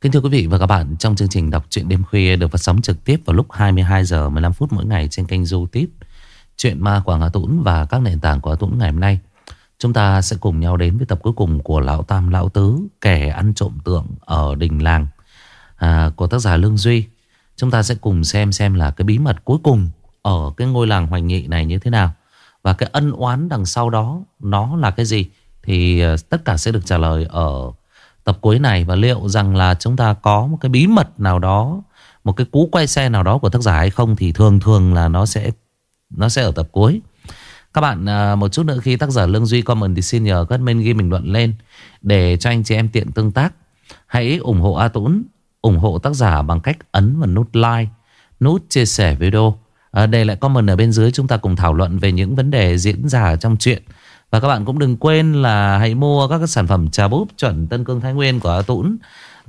Kính thưa quý vị và các bạn, trong chương trình đọc truyện đêm khuya được phát sóng trực tiếp vào lúc 22 giờ 15 phút mỗi ngày trên kênh YouTube truyện ma quảng Hà Tũng và các nền tảng của Hà Tũng ngày hôm nay. Chúng ta sẽ cùng nhau đến với tập cuối cùng của Lão Tam Lão Tứ, kẻ ăn trộm tượng ở đình làng à, của tác giả Lương Duy. Chúng ta sẽ cùng xem xem là cái bí mật cuối cùng ở cái ngôi làng Hoành Nghị này như thế nào. Và cái ân oán đằng sau đó nó là cái gì? Thì à, tất cả sẽ được trả lời ở tập cuối này và liệu rằng là chúng ta có một cái bí mật nào đó, một cái cú quay xe nào đó của tác giả hay không thì thường thường là nó sẽ nó sẽ ở tập cuối. Các bạn à, một chút nữa khi tác giả Lương Duy comment thì xin nhờ các bên ghi bình luận lên để cho anh chị em tiện tương tác. Hãy ủng hộ A Tũng, ủng hộ tác giả bằng cách ấn vào nút like, nút chia sẻ video. À, để lại comment ở bên dưới chúng ta cùng thảo luận về những vấn đề diễn ra trong chuyện. Và các bạn cũng đừng quên là hãy mua các cái sản phẩm trà búp chuẩn Tân Cương Thái Nguyên của A Tũng.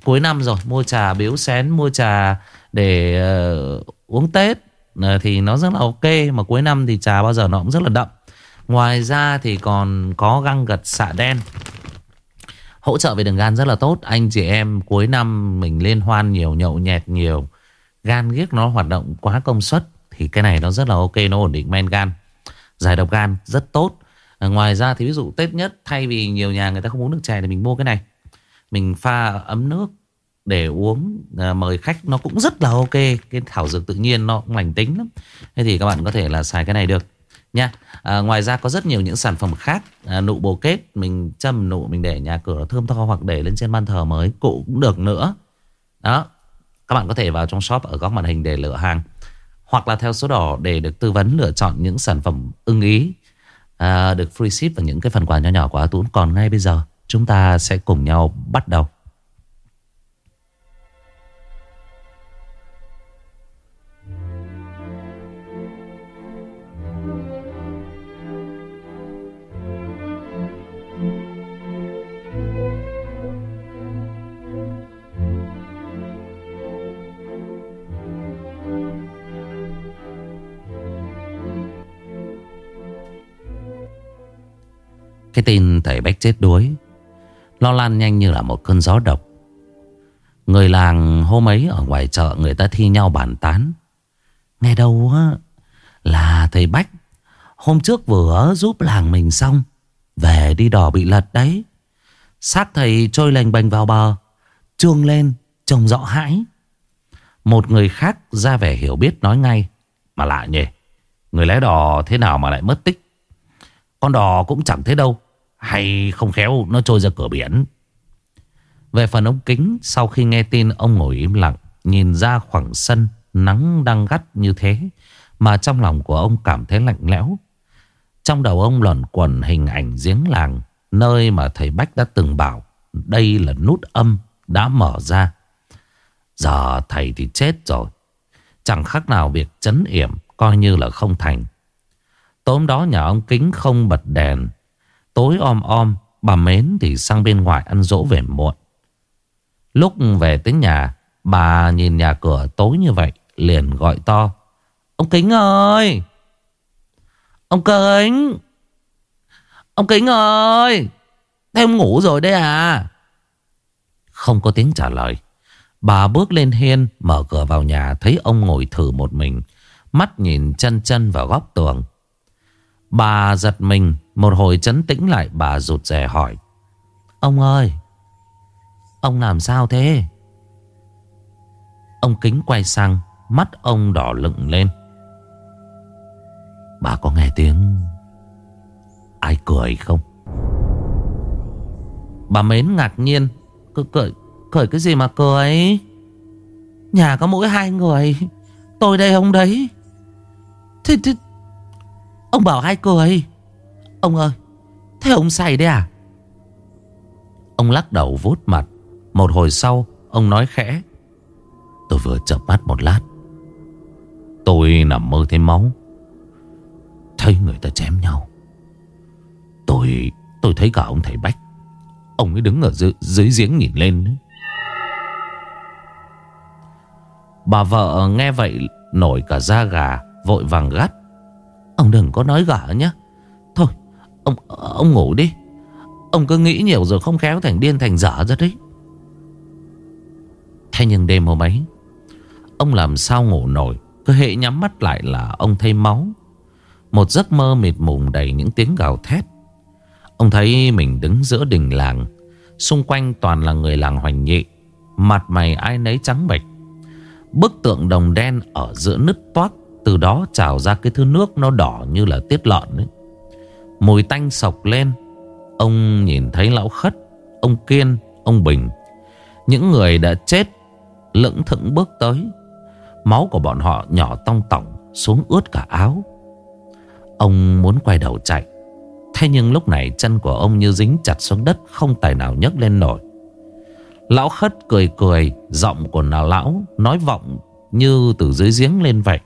Cuối năm rồi, mua trà biếu xén, mua trà để uh, uống Tết uh, thì nó rất là ok. Mà cuối năm thì trà bao giờ nó cũng rất là đậm. Ngoài ra thì còn có găng gật xạ đen Hỗ trợ về đường gan rất là tốt Anh chị em cuối năm mình liên hoan nhiều Nhậu nhẹt nhiều Gan ghiếc nó hoạt động quá công suất Thì cái này nó rất là ok Nó ổn định men gan Giải độc gan rất tốt à, Ngoài ra thì ví dụ Tết nhất Thay vì nhiều nhà người ta không uống nước chè Thì mình mua cái này. Mình pha ấm nước để uống à, mời khách nó cũng rất là ok. Cái thảo dược tự nhiên nó cũng lành tính lắm. Thế thì các bạn có thể là xài cái này được nha. À, ngoài ra có rất nhiều những sản phẩm khác à, nụ bồ kết mình châm nụ mình để nhà cửa thơm tho hoặc để lên trên ban thờ mới cụ cũng được nữa. Đó các bạn có thể vào trong shop ở góc màn hình để lựa hàng. Hoặc là theo số đỏ để được tư vấn lựa chọn những sản phẩm ưng ý à, được free ship và những cái phần quà nhỏ nhỏ của A Tún còn ngay bây giờ chúng ta sẽ cùng nhau bắt đầu. Cái tin thầy Bách chết đuối, Lo lan nhanh như là một cơn gió độc. Người làng hôm ấy ở ngoài chợ người ta thi nhau bàn tán. Nghe đâu á, Là thầy Bách Hôm trước vừa giúp làng mình xong, Về đi đò bị lật đấy. Xác thầy trôi lành bành vào bờ, Trương lên, trông rõ hãi. Một người khác ra vẻ hiểu biết nói ngay, Mà lạ nhỉ, Người lái đò thế nào mà lại mất tích? Con đò cũng chẳng thế đâu hay không khéo, nó trôi ra cửa biển. Về phần ông Kính, Sau khi nghe tin ông ngồi im lặng, Nhìn ra khoảng sân Nắng đang gắt như thế, Mà trong lòng của ông cảm thấy lạnh lẽo. Trong đầu ông lẩn quẩn hình ảnh giếng làng, Nơi mà thầy Bách đã từng bảo, Đây là nút âm đã mở ra. Giờ thầy thì chết rồi. Chẳng khác nào việc chấn yểm, Coi như là không thành. Tối đó nhà ông Kính không bật đèn Tối om om, Bà Mến thì sang bên ngoài ăn dỗ về muộn. Lúc về tới nhà, Bà nhìn nhà cửa tối như vậy, Liền gọi to, Ông Kính ơi! Ông Kính! Ông Kính ơi! Thế ông ngủ rồi đấy à? Không có tiếng trả lời. Bà bước lên hiên, Mở cửa vào nhà, Thấy ông ngồi thử một mình, Mắt nhìn chân chân vào góc tường. Bà giật mình một hồi chấn tĩnh lại bà rụt rè hỏi. Ông ơi Ông làm sao thế? Ông kính quay sang Mắt ông đỏ lựng lên. Bà có nghe tiếng Ai cười không? Bà mến ngạc nhiên. Cười, cười, cười cái gì mà cười? Nhà có mỗi hai người. Tôi đây ông đấy. Thế, thế Ông bảo hai cười. Ông ơi Thế ông say đấy à? Ông lắc đầu vuốt mặt. Một hồi sau Ông nói khẽ. Tôi vừa chợp mắt một lát. Tôi nằm mơ thấy máu. Thấy người ta chém nhau. Tôi Tôi thấy cả ông thầy Bách. Ông ấy đứng ở dưới, dưới giếng nhìn lên Bà vợ nghe vậy Nổi cả da gà Vội vàng gắt. Ông đừng có nói gả nhé ông ông ngủ đi. Ông cứ nghĩ nhiều rồi không khéo thành điên thành dở ra đấy. Thế nhưng đêm hôm ấy, Ông làm sao ngủ nổi, Cứ hệ nhắm mắt lại là ông thấy máu. Một giấc mơ mịt mùng đầy những tiếng gào thét. Ông thấy mình đứng giữa đình làng, Xung quanh toàn là người làng hoành nhị, Mặt mày ai nấy trắng bệch. Bức tượng đồng đen ở giữa nứt toát Từ đó trào ra cái thứ nước nó đỏ như là tiết lợn ấy. Mùi tanh sộc lên. Ông nhìn thấy lão khất Ông Kiên, ông Bình. Những người đã chết Lững thững bước tới. Máu của bọn họ nhỏ tong tỏng Xuống ướt cả áo. Ông muốn quay đầu chạy. Thế nhưng lúc này chân của ông như dính chặt xuống đất Không tài nào nhấc lên nổi. Lão khất cười cười Giọng của nào lão nói vọng Như từ dưới giếng lên vậy.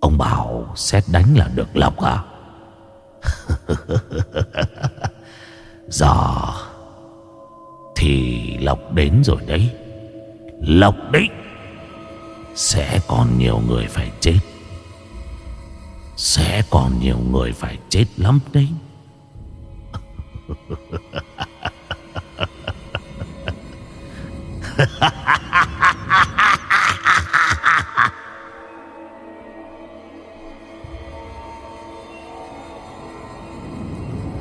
Ông bảo xét đánh là được lộc à? Giờ Thì lộc đến rồi đấy. Lộc đấy Sẽ còn nhiều người phải chết. Sẽ còn nhiều người phải chết lắm đấy.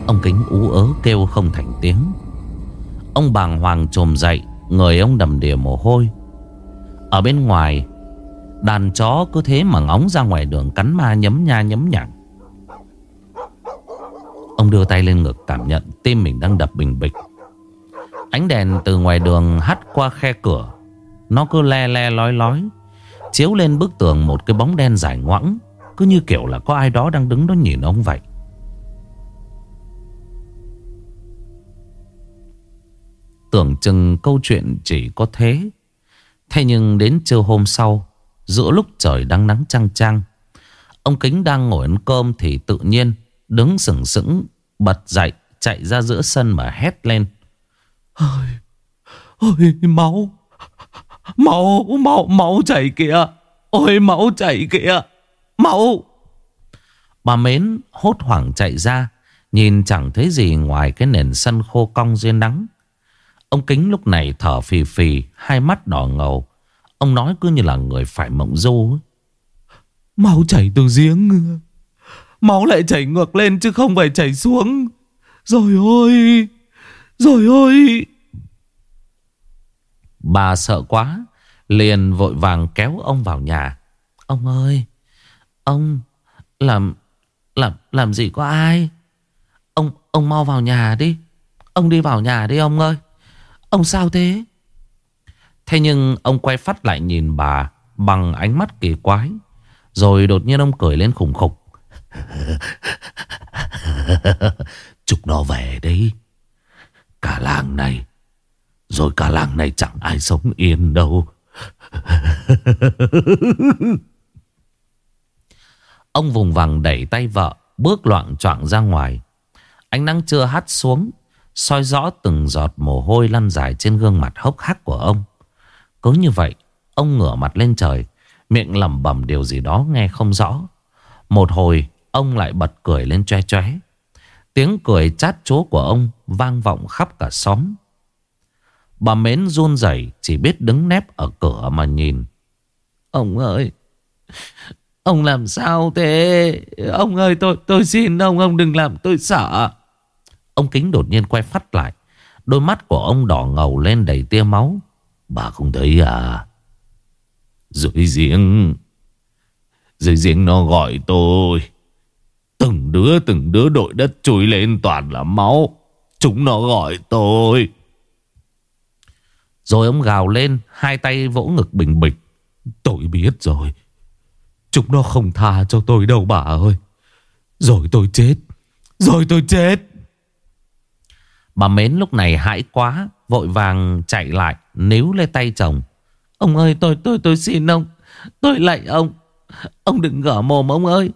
Ông kính ú ớ kêu không thành tiếng. Ông bàng hoàng trồm dậy, Người ông đầm đìa mồ hôi. Ở bên ngoài, Đàn chó cứ thế mà ngóng ra ngoài đường Cắn ma nhấm nha nhấm nhặng Ông đưa tay lên ngực cảm nhận Tim mình đang đập bình bịch. Ánh đèn từ ngoài đường hắt qua khe cửa. Nó cứ le le lói lói, Chiếu lên bức tường một cái bóng đen dài ngoẵng Cứ như kiểu là có ai đó đang đứng đó nhìn ông vậy. Tưởng chừng câu chuyện chỉ có thế. Thế nhưng đến trưa hôm sau Giữa lúc trời đang nắng trăng trăng Ông Kính đang ngồi ăn cơm Thì tự nhiên đứng sừng sững Bật dậy chạy ra giữa sân mà hét lên. Ôi, ôi máu Máu, máu, máu chảy kìa. Ôi máu chảy kìa. Máu. Bà Mến hốt hoảng chạy ra Nhìn chẳng thấy gì ngoài cái nền sân khô cong dưới nắng Ông Kính lúc này thở phì phì Hai mắt đỏ ngầu. Ông nói cứ như là người phải mộng du Máu chảy từ giếng Máu lại chảy ngược lên chứ không phải chảy xuống. Rồi ôi Rồi ôi. Bà sợ quá Liền vội vàng kéo ông vào nhà. Ông ơi Ông Làm Làm làm gì có ai? Ông ông mau vào nhà đi. Ông đi vào nhà đi ông ơi Ông sao thế? Thế nhưng ông quay phát lại nhìn bà Bằng ánh mắt kỳ quái Rồi đột nhiên ông cười lên khủng khục. Chúc nó về đấy. Cả làng này Rồi cả làng này chẳng ai sống yên đâu. Ông vùng vằng đẩy tay vợ Bước loạn choạng ra ngoài. Ánh nắng chưa hắt xuống soi rõ từng giọt mồ hôi lăn dài trên gương mặt hốc hác của ông. Cứ như vậy, Ông ngửa mặt lên trời, Miệng lẩm bẩm điều gì đó nghe không rõ. Một hồi, Ông lại bật cười lên choe choé. Tiếng cười chát chúa của ông Vang vọng khắp cả xóm. Bà Mến run rẩy, Chỉ biết đứng nép ở cửa mà nhìn. Ông ơi, Ông làm sao thế? Ông ơi, tôi tôi xin ông Ông đừng làm tôi sợ. Ông Kính đột nhiên quay phát lại. Đôi mắt của ông đỏ ngầu lên đầy tia máu. Bà không thấy à? Dưới giếng Dưới giếng nó gọi tôi. Từng đứa từng đứa đội đất chui lên toàn là máu. Chúng nó gọi tôi. Rồi ông gào lên, Hai tay vỗ ngực bình bịch. Tôi biết rồi. Chúng nó không tha cho tôi đâu bà ơi. Rồi tôi chết. Rồi tôi chết. Bà Mến lúc này hãi quá, Vội vàng chạy lại, Níu lên tay chồng. Ông ơi, tôi tôi tôi xin ông, Tôi lạy ông. Ông đừng gỡ mồm ông ơi.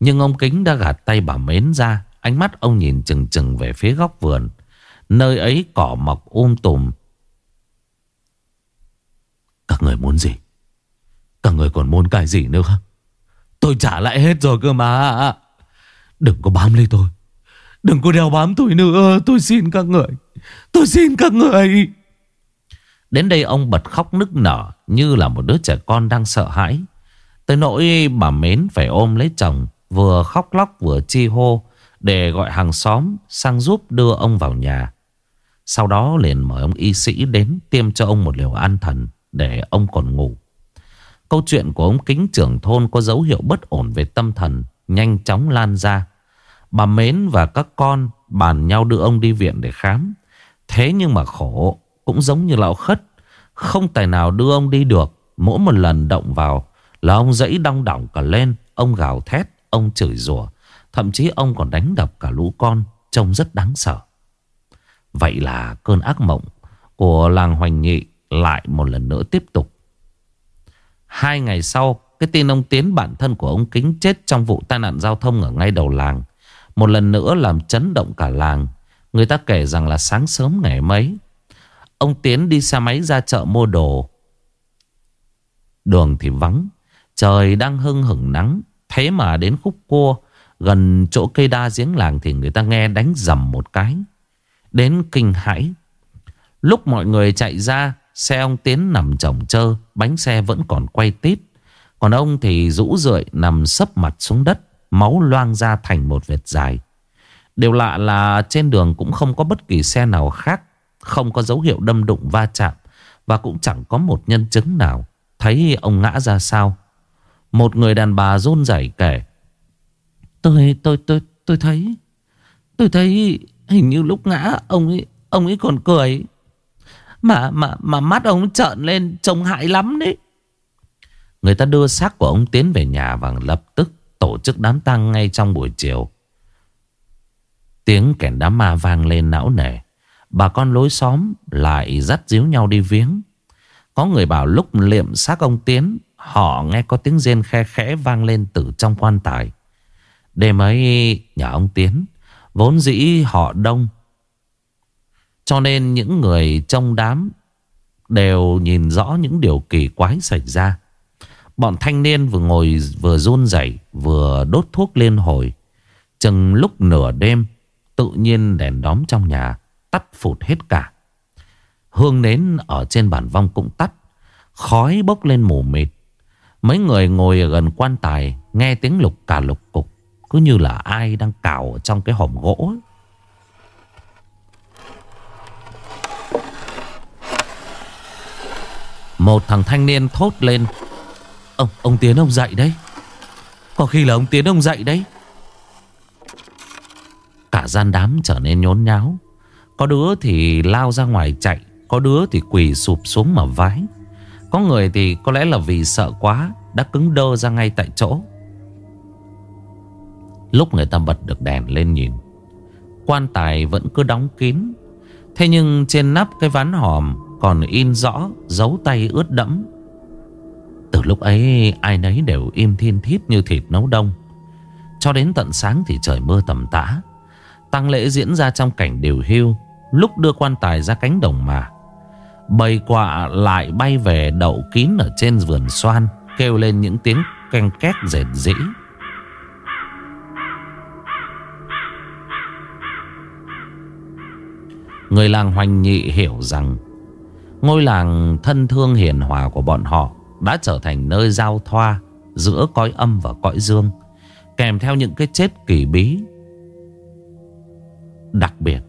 Nhưng ông Kính đã gạt tay bà Mến ra, Ánh mắt ông nhìn chừng chừng về phía góc vườn. Nơi ấy cỏ mọc um tùm. Các người muốn gì? Các người còn muốn cái gì nữa không Tôi trả lại hết rồi cơ mà. Đừng có bám lấy tôi. Đừng có đeo bám tôi nữa, Tôi xin các người. Tôi xin các người. Đến đây ông bật khóc nức nở Như là một đứa trẻ con đang sợ hãi. Tới nỗi bà Mến phải ôm lấy chồng, Vừa khóc lóc vừa chi hô Để gọi hàng xóm sang giúp đưa ông vào nhà. Sau đó liền mời ông y sĩ đến Tiêm cho ông một liều an thần Để ông còn ngủ. Câu chuyện của ông kính trưởng thôn Có dấu hiệu bất ổn về tâm thần, Nhanh chóng lan ra. Bà Mến và các con bàn nhau đưa ông đi viện để khám. Thế nhưng mà khổ, Cũng giống như lão khất, Không tài nào đưa ông đi được. Mỗi một lần động vào Là ông dãy đong đỏng cả lên, Ông gào thét, Ông chửi rủa. Thậm chí ông còn đánh đập cả lũ con, Trông rất đáng sợ. Vậy là cơn ác mộng Của làng Hoành Nghị Lại một lần nữa tiếp tục. Hai ngày sau, Cái tin ông Tiến bản thân của ông Kính chết Trong vụ tai nạn giao thông ở ngay đầu làng một lần nữa làm chấn động cả làng. Người ta kể rằng là sáng sớm ngày mấy, Ông Tiến đi xe máy ra chợ mua đồ. Đường thì vắng, Trời đang hưng hửng nắng. Thế mà đến khúc cua, Gần chỗ cây đa giếng làng Thì người ta nghe đánh dầm một cái. Đến kinh hãi, Lúc mọi người chạy ra, Xe ông Tiến nằm chồng chơ, Bánh xe vẫn còn quay tít. Còn ông thì rũ rượi nằm sấp mặt xuống đất. Máu loang ra thành một vệt dài. Điều lạ là trên đường cũng không có bất kỳ xe nào khác Không có dấu hiệu đâm đụng va chạm Và cũng chẳng có một nhân chứng nào. Thấy ông ngã ra sao? Một người đàn bà run rẩy kể. Tôi tôi tôi tôi thấy Tôi thấy hình như lúc ngã Ông ấy ông ấy còn cười. Mà mà mà mắt ông trợn lên Trông hại lắm đấy. Người ta đưa xác của ông Tiến về nhà Và lập tức tổ chức đám tang ngay trong buổi chiều. Tiếng kèn đám ma vang lên não nề. Bà con lối xóm lại dắt díu nhau đi viếng. Có người bảo lúc liệm xác ông Tiến, Họ nghe có tiếng rên khe khẽ vang lên từ trong quan tài. Đêm ấy, nhà ông Tiến, Vốn dĩ họ đông. Cho nên những người trong đám Đều nhìn rõ những điều kỳ quái xảy ra. Bọn thanh niên vừa ngồi, vừa run rẩy, Vừa đốt thuốc lên hồi. Chừng lúc nửa đêm, Tự nhiên đèn đóm trong nhà Tắt phụt hết cả. Hương nến ở trên bàn vong cũng tắt, Khói bốc lên mù mịt. Mấy người ngồi ở gần quan tài, Nghe tiếng lục cả lục cục, Cứ như là ai đang cào trong cái hòm gỗ. Một thằng thanh niên thốt lên Ông, ông Tiến ông dậy đấy. Có khi là ông Tiến ông dậy đấy. Cả gian đám trở nên nhốn nháo. Có đứa thì lao ra ngoài chạy Có đứa thì quỳ sụp xuống mà vái. Có người thì có lẽ là vì sợ quá Đã cứng đơ ra ngay tại chỗ. Lúc người ta bật được đèn lên nhìn Quan tài vẫn cứ đóng kín. Thế nhưng trên nắp cái ván hòm Còn in rõ dấu tay ướt đẫm. Từ lúc ấy, ai nấy đều im thiên thít như thịt nấu đông. Cho đến tận sáng thì trời mưa tầm tã. Tăng lễ diễn ra trong cảnh điều hưu, Lúc đưa quan tài ra cánh đồng mà. Bầy quạ lại bay về đậu kín ở trên vườn xoan, Kêu lên những tiếng canh két rệt rĩ. Người làng hoành nhị hiểu rằng, Ngôi làng thân thương hiền hòa của bọn họ đã trở thành nơi giao thoa Giữa cõi âm và cõi dương, Kèm theo những cái chết kỳ bí. Đặc biệt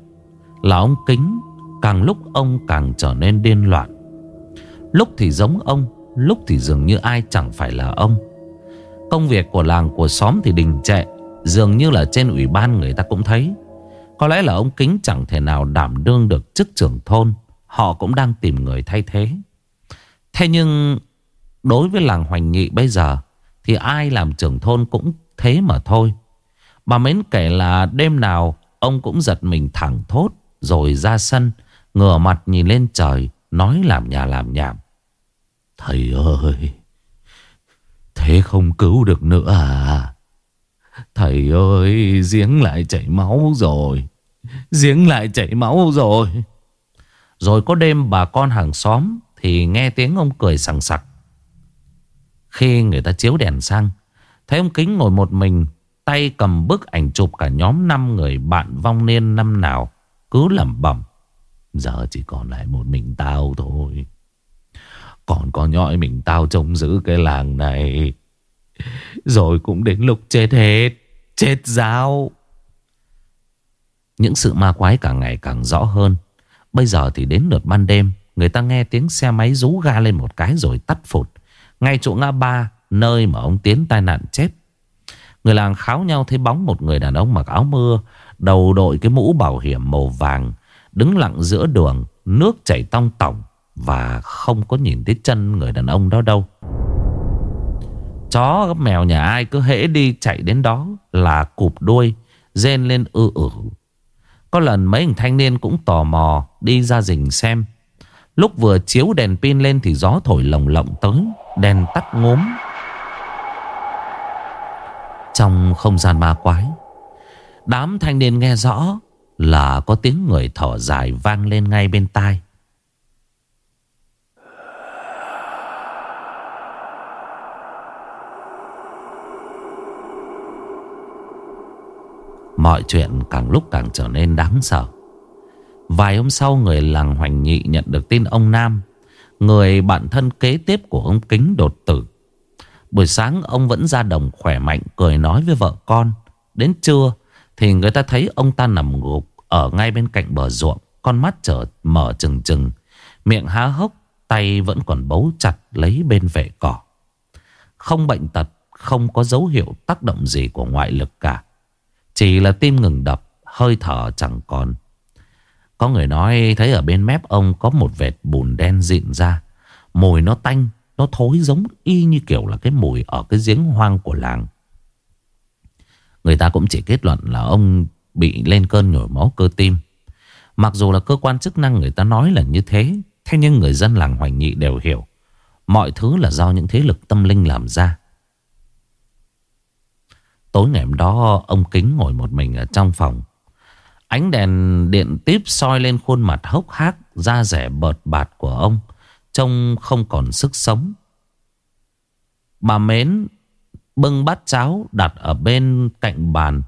là ông Kính Càng lúc ông càng trở nên điên loạn. Lúc thì giống ông, Lúc thì dường như ai chẳng phải là ông. Công việc của làng của xóm thì đình trệ, Dường như là trên ủy ban người ta cũng thấy. Có lẽ là ông Kính chẳng thể nào đảm đương được chức trưởng thôn, Họ cũng đang tìm người thay thế. Thế nhưng Đối với làng Hoành Nghị bây giờ, Thì ai làm trưởng thôn cũng thế mà thôi. Bà Mến kể là đêm nào, Ông cũng giật mình thẳng thốt, Rồi ra sân, Ngửa mặt nhìn lên trời, Nói làm nhà làm nhảm. Thầy ơi, Thế không cứu được nữa à? Thầy ơi, Giếng lại chảy máu rồi, Giếng lại chảy máu rồi. Rồi có đêm bà con hàng xóm Thì nghe tiếng ông cười sằng sặc. Khi người ta chiếu đèn sang. Thấy ông Kính ngồi một mình, Tay cầm bức ảnh chụp cả nhóm 5 người bạn vong niên năm nào, Cứ lẩm bẩm. Giờ chỉ còn lại một mình tao thôi. Còn có nhõi mình tao trông giữ cái làng này. Rồi cũng đến lúc chết hết, Chết giáo Những sự ma quái càng ngày càng rõ hơn. Bây giờ thì đến lượt ban đêm, Người ta nghe tiếng xe máy rú ga lên một cái rồi tắt phụt. Ngay chỗ ngã ba, Nơi mà ông Tiến tai nạn chết. Người làng kháo nhau thấy bóng một người đàn ông mặc áo mưa, Đầu đội cái mũ bảo hiểm màu vàng, Đứng lặng giữa đường, Nước chảy tong tỏng Và không có nhìn thấy chân người đàn ông đó đâu. Chó mèo nhà ai cứ hễ đi chạy đến đó Là cụp đuôi, Rên lên ư ử. Có lần mấy anh thanh niên cũng tò mò Đi ra rình xem. Lúc vừa chiếu đèn pin lên Thì gió thổi lồng lộng tới. Đèn tắt ngốm Trong không gian ma quái Đám thanh niên nghe rõ là có tiếng người thở dài vang lên ngay bên tai. Mọi chuyện càng lúc càng trở nên đáng sợ. Vài hôm sau người làng Hoành Nhị nhận được tin ông Nam, người bạn thân kế tiếp của ông Kính đột tử. Buổi sáng, ông vẫn ra đồng khỏe mạnh, cười nói với vợ con. Đến trưa thì người ta thấy ông ta nằm gục ở ngay bên cạnh bờ ruộng. Con mắt trở mở trừng trừng. Miệng há hốc. Tay vẫn còn bấu chặt lấy bên vệ cỏ. Không bệnh tật. Không có dấu hiệu tác động gì của ngoại lực cả. Chỉ là tim ngừng đập. Hơi thở chẳng còn. Có người nói thấy ở bên mép ông có một vệt bùn đen dịn ra. Mùi nó tanh. Nó thối giống y như kiểu là cái mùi ở cái giếng hoang của làng. Người ta cũng chỉ kết luận là ông bị lên cơn nhồi máu cơ tim. Mặc dù là cơ quan chức năng người ta nói là như thế, thế nhưng người dân làng Hoành Nhị đều hiểu. Mọi thứ là do những thế lực tâm linh làm ra. Tối ngày hôm đó ông Kính ngồi một mình ở trong phòng. Ánh đèn điện tiếp soi lên khuôn mặt hốc hác, da rẻ bợt bạt của ông. Trông không còn sức sống. Bà Mến Bưng bát cháo đặt ở bên cạnh bàn.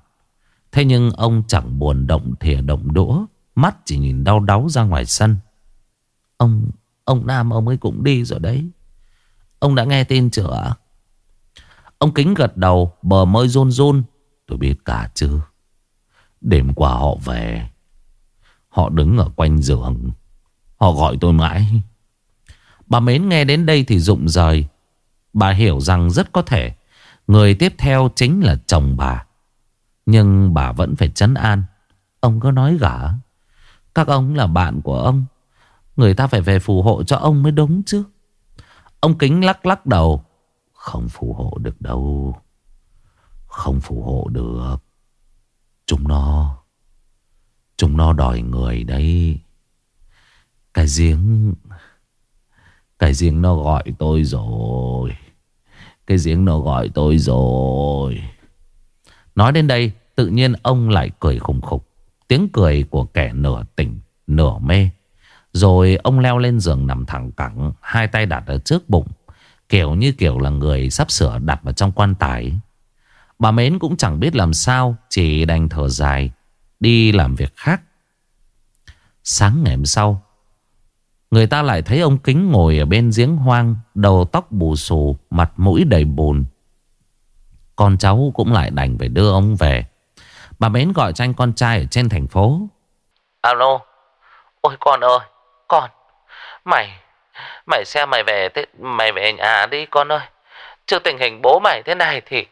Thế nhưng ông chẳng buồn động thìa động đũa Mắt chỉ nhìn đau đáu ra ngoài sân. Ông Ông Nam ông ấy cũng đi rồi đấy. Ông đã nghe tin chưa Ông Kính gật đầu Bờ môi run run. Tôi biết cả chứ. Đêm qua họ về Họ đứng ở quanh giường Họ gọi tôi mãi Bà Mến nghe đến đây thì rụng rời Bà hiểu rằng rất có thể Người tiếp theo chính là chồng bà. Nhưng bà vẫn phải chấn an. Ông có nói gả. Các ông là bạn của ông. Người ta phải về phù hộ cho ông mới đúng chứ. Ông Kính lắc lắc đầu. Không phù hộ được đâu. Không phù hộ được. Chúng nó. Chúng nó đòi người đấy. Cái giếng. Cái giếng nó gọi tôi rồi. Cái giếng nó gọi tôi rồi Nói đến đây, Tự nhiên ông lại cười khùng khục Tiếng cười của kẻ nửa tỉnh, Nửa mê Rồi ông leo lên giường nằm thẳng cẳng, Hai tay đặt ở trước bụng, Kiểu như kiểu là người sắp sửa đặt vào trong quan tài Bà Mến cũng chẳng biết làm sao Chỉ đành thở dài Đi làm việc khác. Sáng ngày hôm sau Người ta lại thấy ông Kính ngồi ở bên giếng hoang Đầu tóc bù xù Mặt mũi đầy bùn. Con cháu cũng lại đành phải đưa ông về. Bà Mến gọi cho anh con trai ở trên thành phố. Alo Ôi con ơi Con Mày Mày xem mày về thế, Mày về nhà đi con ơi. Chứ tình hình bố mày thế này thì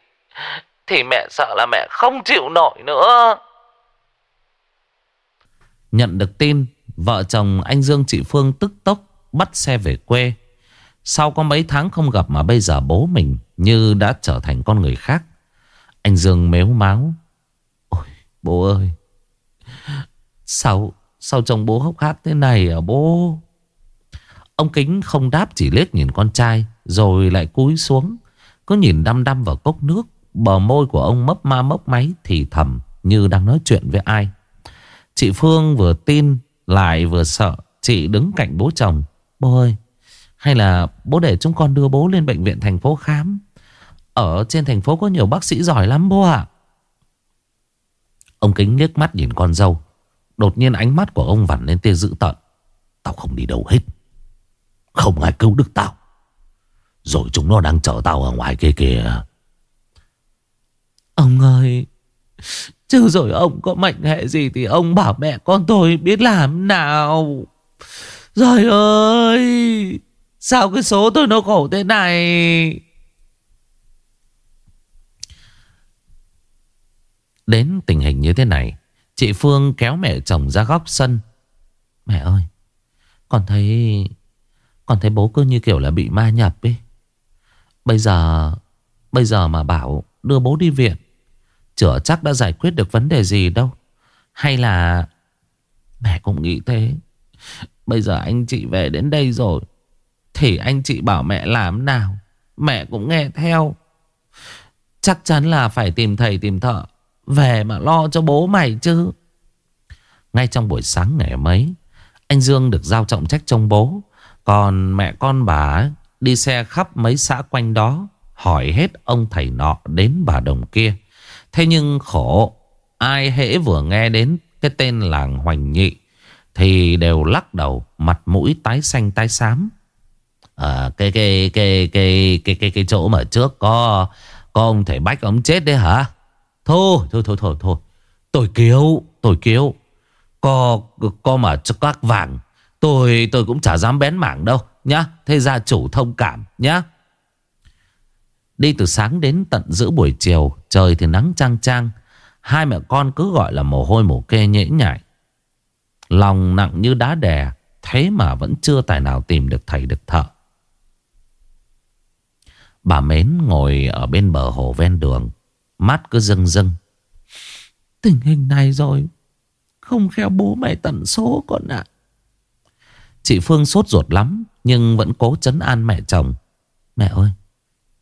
thì mẹ sợ là mẹ không chịu nổi nữa Nhận được tin Vợ chồng anh Dương chị Phương tức tốc bắt xe về quê. Sau có mấy tháng không gặp mà bây giờ bố mình như đã trở thành con người khác. Anh Dương mếu máu. Ôi bố ơi. Sao, sao chồng bố hốc hác thế này à bố? Ông Kính không đáp chỉ liếc nhìn con trai rồi lại cúi xuống. Cứ nhìn đăm đăm vào cốc nước. Bờ môi của ông mấp ma mốc máy thì thầm như đang nói chuyện với ai. Chị Phương vừa tin, lại vừa sợ Chị đứng cạnh bố chồng. Bố ơi, Hay là bố để chúng con đưa bố lên bệnh viện thành phố khám? Ở trên thành phố có nhiều bác sĩ giỏi lắm bố ạ. Ông Kính liếc mắt nhìn con dâu. Đột nhiên ánh mắt của ông vặn lên tia dữ tợn. Tao không đi đâu hết. Không ai cứu được tao. Rồi chúng nó đang chờ tao ở ngoài kia kìa. Ông ơi, Chứ rồi ông có mệnh hệ gì Thì ông bảo mẹ con tôi biết làm nào. Rồi ơi, Sao cái số tôi nó khổ thế này? Đến tình hình như thế này, Chị Phương kéo mẹ chồng ra góc sân. Mẹ ơi, Con thấy Con thấy bố cứ như kiểu là bị ma nhập ấy. Bây giờ Bây giờ mà bảo đưa bố đi viện. Chữa chắc đã giải quyết được vấn đề gì đâu. Hay là Mẹ cũng nghĩ thế. Bây giờ anh chị về đến đây rồi, Thì anh chị bảo mẹ làm nào, Mẹ cũng nghe theo. Chắc chắn là phải tìm thầy, tìm thợ, Về mà lo cho bố mày chứ. Ngay trong buổi sáng ngày mấy, Anh Dương được giao trọng trách trông bố. Còn mẹ con bà Đi xe khắp mấy xã quanh đó. Hỏi hết ông thầy nọ đến bà đồng kia. Thế nhưng khổ Ai hễ vừa nghe đến Cái tên làng Hoành Nhị Thì đều lắc đầu Mặt mũi tái xanh tái xám. À, cái, cái, cái, cái, cái, cái, cái chỗ mà trước có Có ông thầy Bách ông chết đấy hả? Thôi thôi thôi thôi thôi. Tôi kiếu Tôi kiếu Có, có mà cho các vàng Tôi tôi cũng chả dám bén mảng đâu nhá. Thế gia chủ thông cảm nhá. Đi từ sáng đến tận giữa buổi chiều, Trời thì nắng trang trang Hai mẹ con cứ gọi là mồ hôi mồ kê nhễ nhại. Lòng nặng như đá đè, Thế mà vẫn chưa tài nào tìm được thầy được thợ. Bà Mến ngồi ở bên bờ hồ ven đường, Mắt cứ rưng rưng. Tình hình này rồi, Không khéo bố mẹ tận số con ạ. Chị Phương sốt ruột lắm, Nhưng vẫn cố chấn an mẹ chồng. Mẹ ơi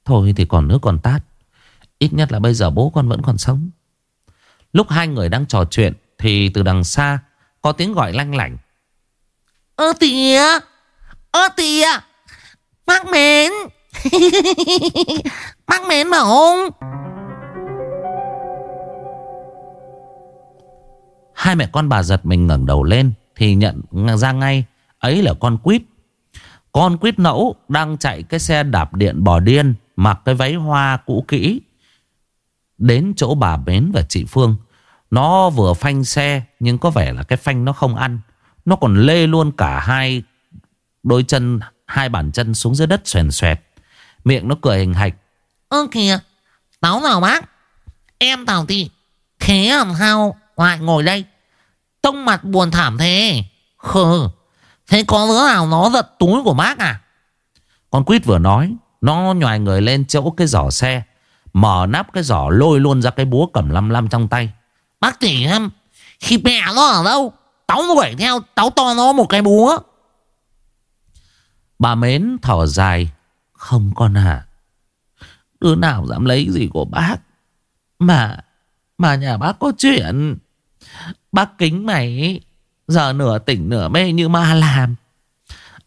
Thôi thì còn nước còn tát. Ít nhất là bây giờ bố con vẫn còn sống. Lúc hai người đang trò chuyện Thì từ đằng xa Có tiếng gọi lanh lảnh. Ơ tìa Ơ tìa Bác mến. Bác mến mà không Hai mẹ con bà giật mình ngẩng đầu lên Thì nhận ra ngay Ấy là con quýt. Con quýt nẫu đang chạy cái xe đạp điện bò điên Mặc cái váy hoa cũ kỹ Đến chỗ bà Bến và chị Phương. Nó vừa phanh xe Nhưng có vẻ là cái phanh nó không ăn. Nó còn lê luôn cả hai Đôi chân Hai bàn chân xuống dưới đất xoèn xoẹt. Miệng nó cười hình hạch. Ơ kìa Táo nào bác? Em tào thì Thế làm sao lại ngồi đây. Tông mặt buồn thảm thế. Khờ Thế có đứa nào nó giật túi của bác à? Con quýt vừa nói nó nhòi người lên chỗ cái giỏ xe, Mở nắp cái giỏ lôi luôn ra cái búa cầm lăm lăm trong tay. Bác tỷ em, Khi mẹ nó ở đâu, Táo nó đuổi theo, Táo to nó một cái búa. Bà Mến thở dài, Không con hả Đứa nào dám lấy gì của bác? Mà Mà nhà bác có chuyện. Bác kính mày, Giờ nửa tỉnh nửa mê như ma làm.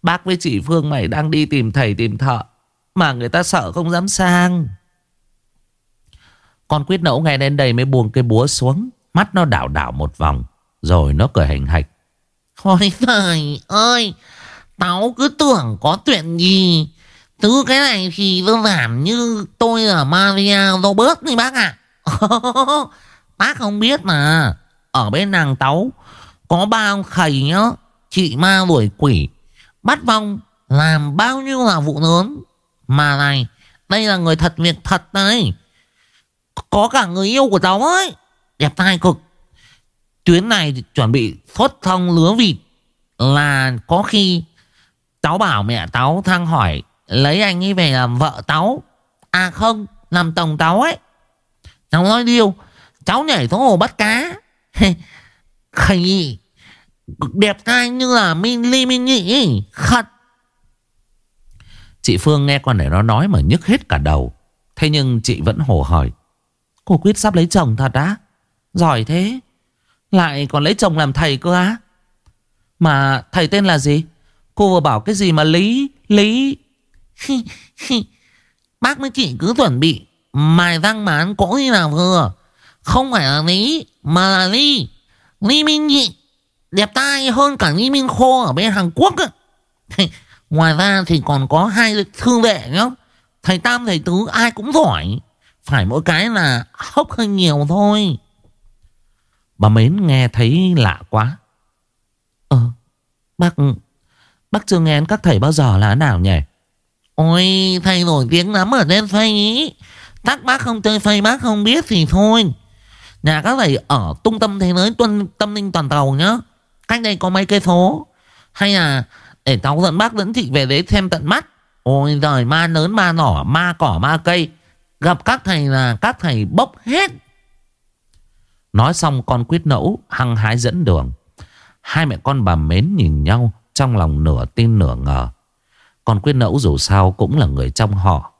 Bác với chị Phương mày đang đi tìm thầy tìm thợ. Mà người ta sợ không dám sang. Con quyết nẫu nghe đến đây mới buông cây búa xuống. Mắt nó đảo đảo một vòng, Rồi nó cười hành hạch. Ôi trời ơi Táo cứ tưởng có chuyện gì. Thứ cái này thì đơn giản như tôi là Maria Robert đi bác ạ. Bác không biết mà. Ở bên nàng Táo Có ba ông khầy nhá, Chị ma đuổi quỷ, Bắt vong làm bao nhiêu là vụ lớn. Mà này, Đây là người thật việc thật đấy Có cả người yêu của cháu ấy. Đẹp trai cực. Tuyến này chuẩn bị xuất thông lứa vịt. Là có khi Cháu bảo mẹ cháu thăng hỏi, Lấy anh ấy về làm vợ cháu. À không, Làm tổng cháu ấy. Cháu nói điêu, Cháu nhảy xuống hồ bắt cá. Khỉ. Đẹp trai như là Minh Minh Nhị Khật. Chị Phương nghe con này nó nói mà nhức hết cả đầu. Thế nhưng chị vẫn hồ hỏi Cô quyết sắp lấy chồng thật á. Giỏi thế. Lại còn lấy chồng làm thầy cơ á. Mà thầy tên là gì? Cô vừa bảo cái gì mà Lý Lý? Bác mới chỉ cứ chuẩn bị Mài răng mà ăn cỗ như nào vừa. Không phải là Lý, Mà là Ly Ly Minh Nhị, đẹp tai hơn cả Lý Minh Khô ở bên Hàn Quốc á. Ngoài ra thì còn có hai thư vệ nhá. Thầy Tam thầy Tứ ai cũng giỏi. Phải mỗi cái là hốc hơi nhiều thôi. Bà Mến nghe thấy lạ quá. Ờ, bác, bác chưa nghe các thầy bao giờ là nào nhỉ? Ôi, thầy nổi tiếng lắm ở trên phây ý. Các bác không chơi phây bác không biết thì thôi. Nhà các thầy ở trung tâm thế giới tuân tâm linh toàn cầu nhá. Cách đây có mấy cây số. Hay là để táo dẫn bác dẫn chị về đấy xem tận mắt. Ôi giời, ma lớn, ma nhỏ, ma cỏ, ma cây. Gặp các thầy là các thầy bốc hết. Nói xong con quyết nẫu hăng hái dẫn đường. Hai mẹ con bà mến nhìn nhau, trong lòng nửa tin nửa ngờ. Con quyết nẫu dù sao cũng là người trong họ.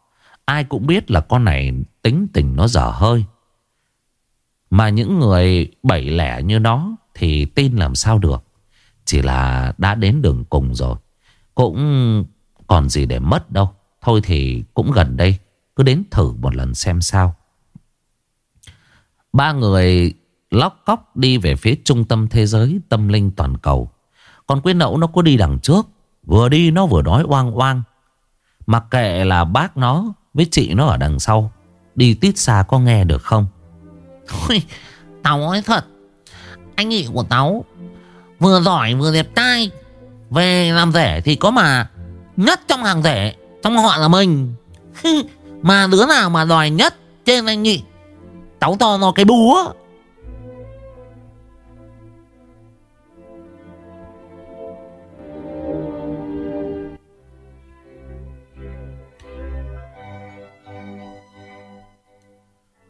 Ai cũng biết là con này tính tình nó dở hơi. Mà những người bảy lẻ như nó thì tin làm sao được. Chỉ là đã đến đường cùng rồi. Cũng còn gì để mất đâu. Thôi thì cũng gần đây. Cứ đến thử một lần xem sao. Ba người lóc cóc đi về phía trung tâm thế giới tâm linh toàn cầu. Còn quyên nậu nó có đi đằng trước. Vừa đi nó vừa nói oang oang. Mặc kệ là bác nó với chị nó ở đằng sau. Đi tít xa có nghe được không? Thôi, tao nói thật. Anh nghị của tao vừa giỏi vừa đẹp trai. Về làm rể thì có mà nhất trong hàng rể, trong họ là mình. mà đứa nào mà đòi nhất trên anh nhị Cháu to nó cái búa.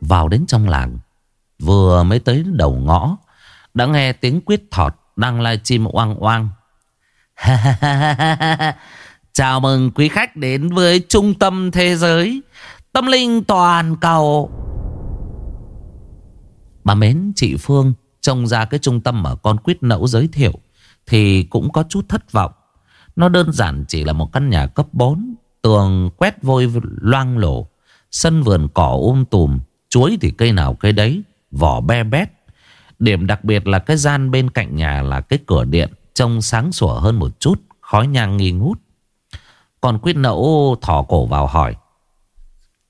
Vào đến trong làng, Vừa mới tới đầu ngõ, Đã nghe tiếng quyết thọt đang lai chim oang oang. Chào mừng quý khách đến với trung tâm thế giới, Tâm linh toàn cầu. Bà mến, chị Phương, Trông ra cái trung tâm mà con quýt nẫu giới thiệu Thì cũng có chút thất vọng. Nó đơn giản chỉ là một căn nhà cấp 4 Tường quét vôi loang lổ, Sân vườn cỏ um tùm, Chuối thì cây nào cây đấy, Vỏ be bét Điểm đặc biệt là cái gian bên cạnh nhà là cái cửa điện Trông sáng sủa hơn một chút Khói nhang nghi ngút. Còn Quyết nẫu thỏ cổ vào hỏi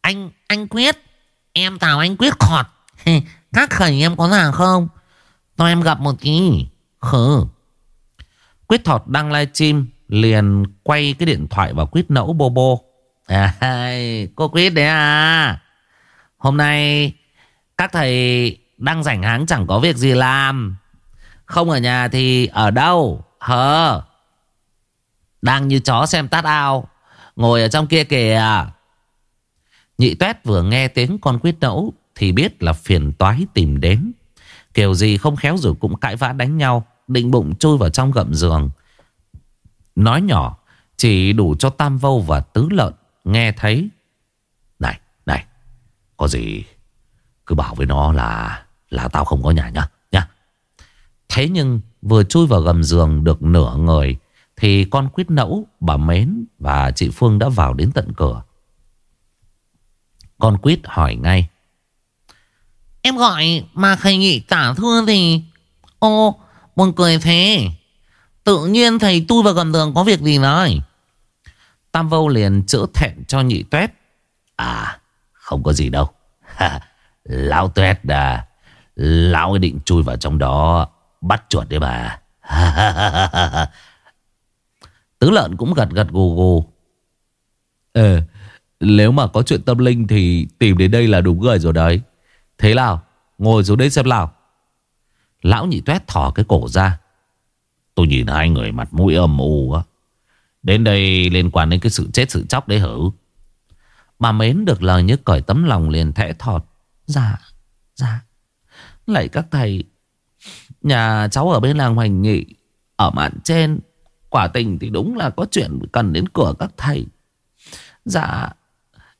Anh, anh Quyết Em tào anh Quyết khọt. Các khẩy em có nào không? Tôi em gặp một tí. Khờ. Quyết thọt đang live stream Liền quay cái điện thoại vào Quyết nẫu bô bô. À cô Quyết đấy à. Hôm nay các thầy đang rảnh háng chẳng có việc gì làm. Không ở nhà thì ở đâu? Hờ. Đang như chó xem tát ao. Ngồi ở trong kia kìa. Nhị tuét vừa nghe tiếng con quyết nẫu thì biết là phiền toái tìm đến. Kiểu gì không khéo rồi cũng cãi vã đánh nhau. Định bụng chui vào trong gậm giường. Nói nhỏ chỉ đủ cho Tam Vâu và Tứ Lợn nghe thấy. Này, này, có gì cứ bảo với nó là là tao không có nhà nhá. nhá. Thế nhưng vừa chui vào gầm giường được nửa người thì con quyết nẫu, bà Mến và chị Phương đã vào đến tận cửa. Con quyết hỏi ngay. Em gọi mà thầy nghị tả thưa thì... Ô, buồn cười thế. Tự nhiên thầy tui vào gầm giường có việc gì nói. Tam Vâu liền chữa thẹn cho nhị tuét. À, không có gì đâu. Lão tuét à, Lão ấy định chui vào trong đó Bắt chuột đấy bà. Tứ lợn cũng gật gật gù gù. Ờ Nếu mà có chuyện tâm linh Thì tìm đến đây là đúng người rồi đấy. Thế nào? Ngồi xuống đây xem nào. Lão nhị tuét thỏ cái cổ ra. Tôi nhìn hai người mặt mũi âm u á. Đến đây liên quan đến cái sự chết sự chóc đấy hử? Bà mến được lời như cởi tấm lòng liền thẽ thọt. Dạ Dạ Lạy các thầy, Nhà cháu ở bên làng Hoành Nghị, Ở mạn trên, Quả tình thì đúng là có chuyện cần đến cửa các thầy. Dạ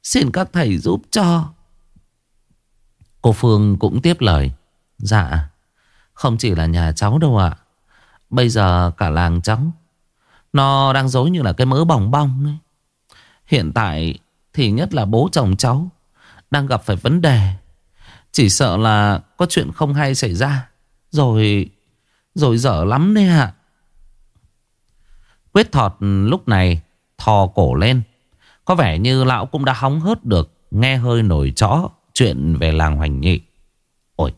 Xin các thầy giúp cho. Cô Phương cũng tiếp lời. Dạ Không chỉ là nhà cháu đâu ạ. Bây giờ cả làng cháu, Nó đang dối như là cái mớ bỏng bong ấy. Hiện tại Thì nhất là bố chồng cháu Đang gặp phải vấn đề. Chỉ sợ là có chuyện không hay xảy ra. Rồi Rồi dở lắm đấy ạ. Quyết thọt lúc này thò cổ lên. Có vẻ như lão cũng đã hóng hớt được, Nghe hơi nổi chó Chuyện về làng hoành nhị. Ôi,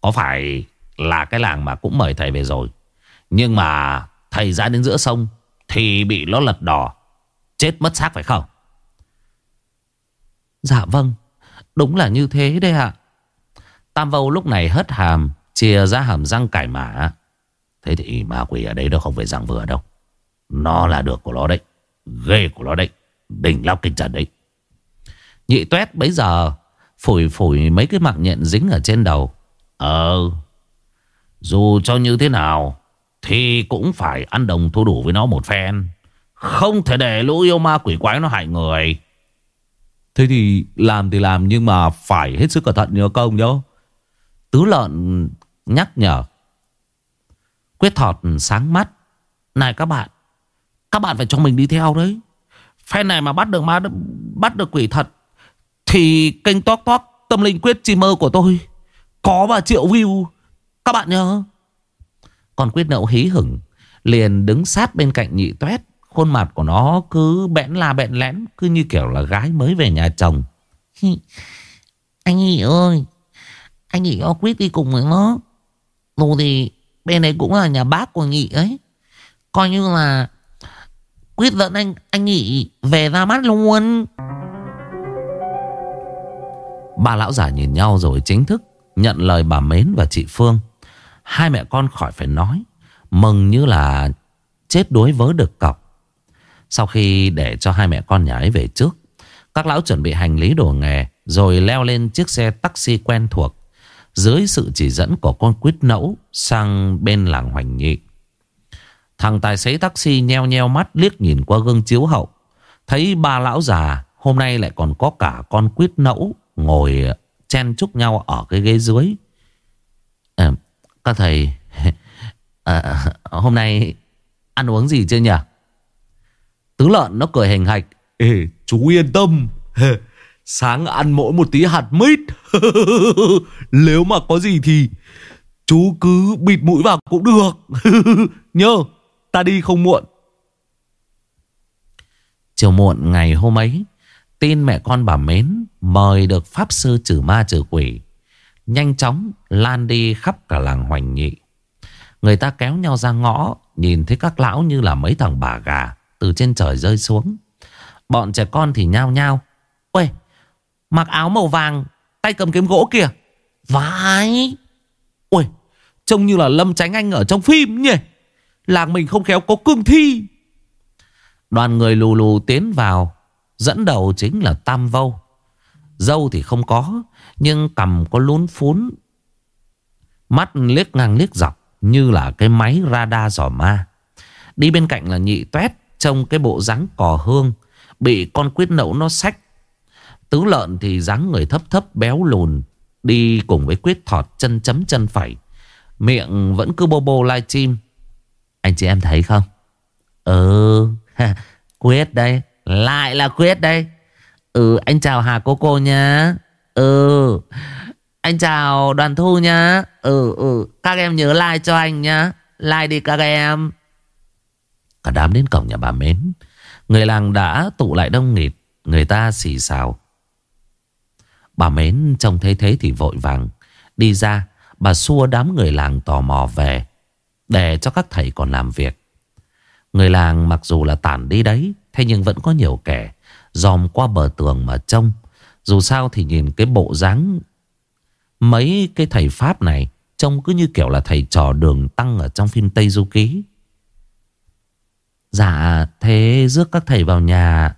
Có phải là cái làng mà cũng mời thầy về rồi? Nhưng mà Thầy ra đến giữa sông Thì bị nó lật đỏ Chết mất xác phải không? Dạ vâng Đúng là như thế đấy ạ. Tam Vâu lúc này hất hàm, Chia ra hàm răng cải mã Thế thì ma quỷ ở đây đâu không phải răng vừa đâu. Nó là được của nó đấy, Ghê của nó đấy, Đỉnh lao kinh trần đấy. Nhị tuét bấy giờ Phủi phủi mấy cái mạng nhện dính ở trên đầu. Ờ Dù cho như thế nào Thì cũng phải ăn đồng thu đủ với nó một phen. Không thể để lũ yêu ma quỷ quái nó hại người. Thế thì làm thì làm Nhưng mà phải hết sức cẩn thận nhớ công nhớ. Tứ lợn nhắc nhở. Quyết thọt sáng mắt. Này các bạn Các bạn phải cho mình đi theo đấy. Phen này mà bắt được ma Bắt được quỷ thật, Thì kênh toát toát Tâm linh quyết chi mơ của tôi Có vài triệu view. Các bạn nhớ. Còn quyết nậu hí hửng, Liền đứng sát bên cạnh nhị tuét. Khuôn mặt của nó cứ bẽn la bẽn lẽn, Cứ như kiểu là gái mới về nhà chồng. Anh nhị ơi anh Nghị có quyết đi cùng với nó Dù thì bên này cũng là nhà bác của Nghị ấy. Coi như là Quyết dẫn anh anh Nghị về ra mắt luôn. Ba lão già nhìn nhau rồi chính thức Nhận lời bà Mến và chị Phương. Hai mẹ con khỏi phải nói, Mừng như là chết đuối vớ được cọc. Sau khi để cho hai mẹ con nhà ấy về trước, Các lão chuẩn bị hành lý đồ nghề Rồi leo lên chiếc xe taxi quen thuộc. Dưới sự chỉ dẫn của con quýt nẫu Sang bên làng Hoành Nhị. Thằng tài xế taxi nheo nheo mắt liếc nhìn qua gương chiếu hậu Thấy ba lão già Hôm nay lại còn có cả con quýt nẫu Ngồi chen chúc nhau ở cái ghế dưới. À, Các thầy à, Hôm nay Ăn uống gì chưa nhỉ? Tứ lợn nó cười hình hạch. Ê chú yên tâm. Sáng ăn mỗi một tí hạt mít. Nếu mà có gì thì Chú cứ bịt mũi vào cũng được. Nhớ, Ta đi không muộn. Chiều muộn ngày hôm ấy, Tin mẹ con bà Mến Mời được Pháp Sư trừ ma trừ quỷ Nhanh chóng lan đi khắp cả làng Hoành Nhị. Người ta kéo nhau ra ngõ, Nhìn thấy các lão như là mấy thằng bà gà Từ trên trời rơi xuống. Bọn trẻ con thì nhao nhao Mặc áo màu vàng, Tay cầm kiếm gỗ kìa Vãi. Ôi, Trông như là Lâm Tránh Anh ở trong phim nhỉ? Làng mình không khéo có cương thi. Đoàn người lù lù tiến vào, Dẫn đầu chính là Tam Vâu. Dâu thì không có, Nhưng cầm có lún phún. Mắt liếc ngang liếc dọc, Như là cái máy radar dò ma. Đi bên cạnh là nhị tuét, Trông cái bộ dáng cò hương, Bị con quyết nẫu nó sách. Tứ lợn thì dáng người thấp thấp, béo lùn, Đi cùng với quyết thọt chân chấm chân phẩy Miệng vẫn cứ bô bô live chim. Anh chị em thấy không? Ừ Quyết đây, Lại là Quyết đây. Ừ anh chào Hà cô cô nhá. Ừ Anh chào đoàn thu nhá. Ừ ừ Các em nhớ like cho anh nhá. Like đi các em. Cả đám đến cổng nhà bà Mến. Người làng đã tụ lại đông nghịt, Người ta xì xào. Bà Mến trông thấy thế thì vội vàng. Đi ra, Bà xua đám người làng tò mò về, Để cho các thầy còn làm việc. Người làng mặc dù là tản đi đấy, Thế nhưng vẫn có nhiều kẻ, Dòm qua bờ tường mà trông. Dù sao thì nhìn cái bộ dáng Mấy cái thầy Pháp này, Trông cứ như kiểu là thầy trò đường tăng Ở trong phim Tây Du Ký. Dạ thế rước các thầy vào nhà.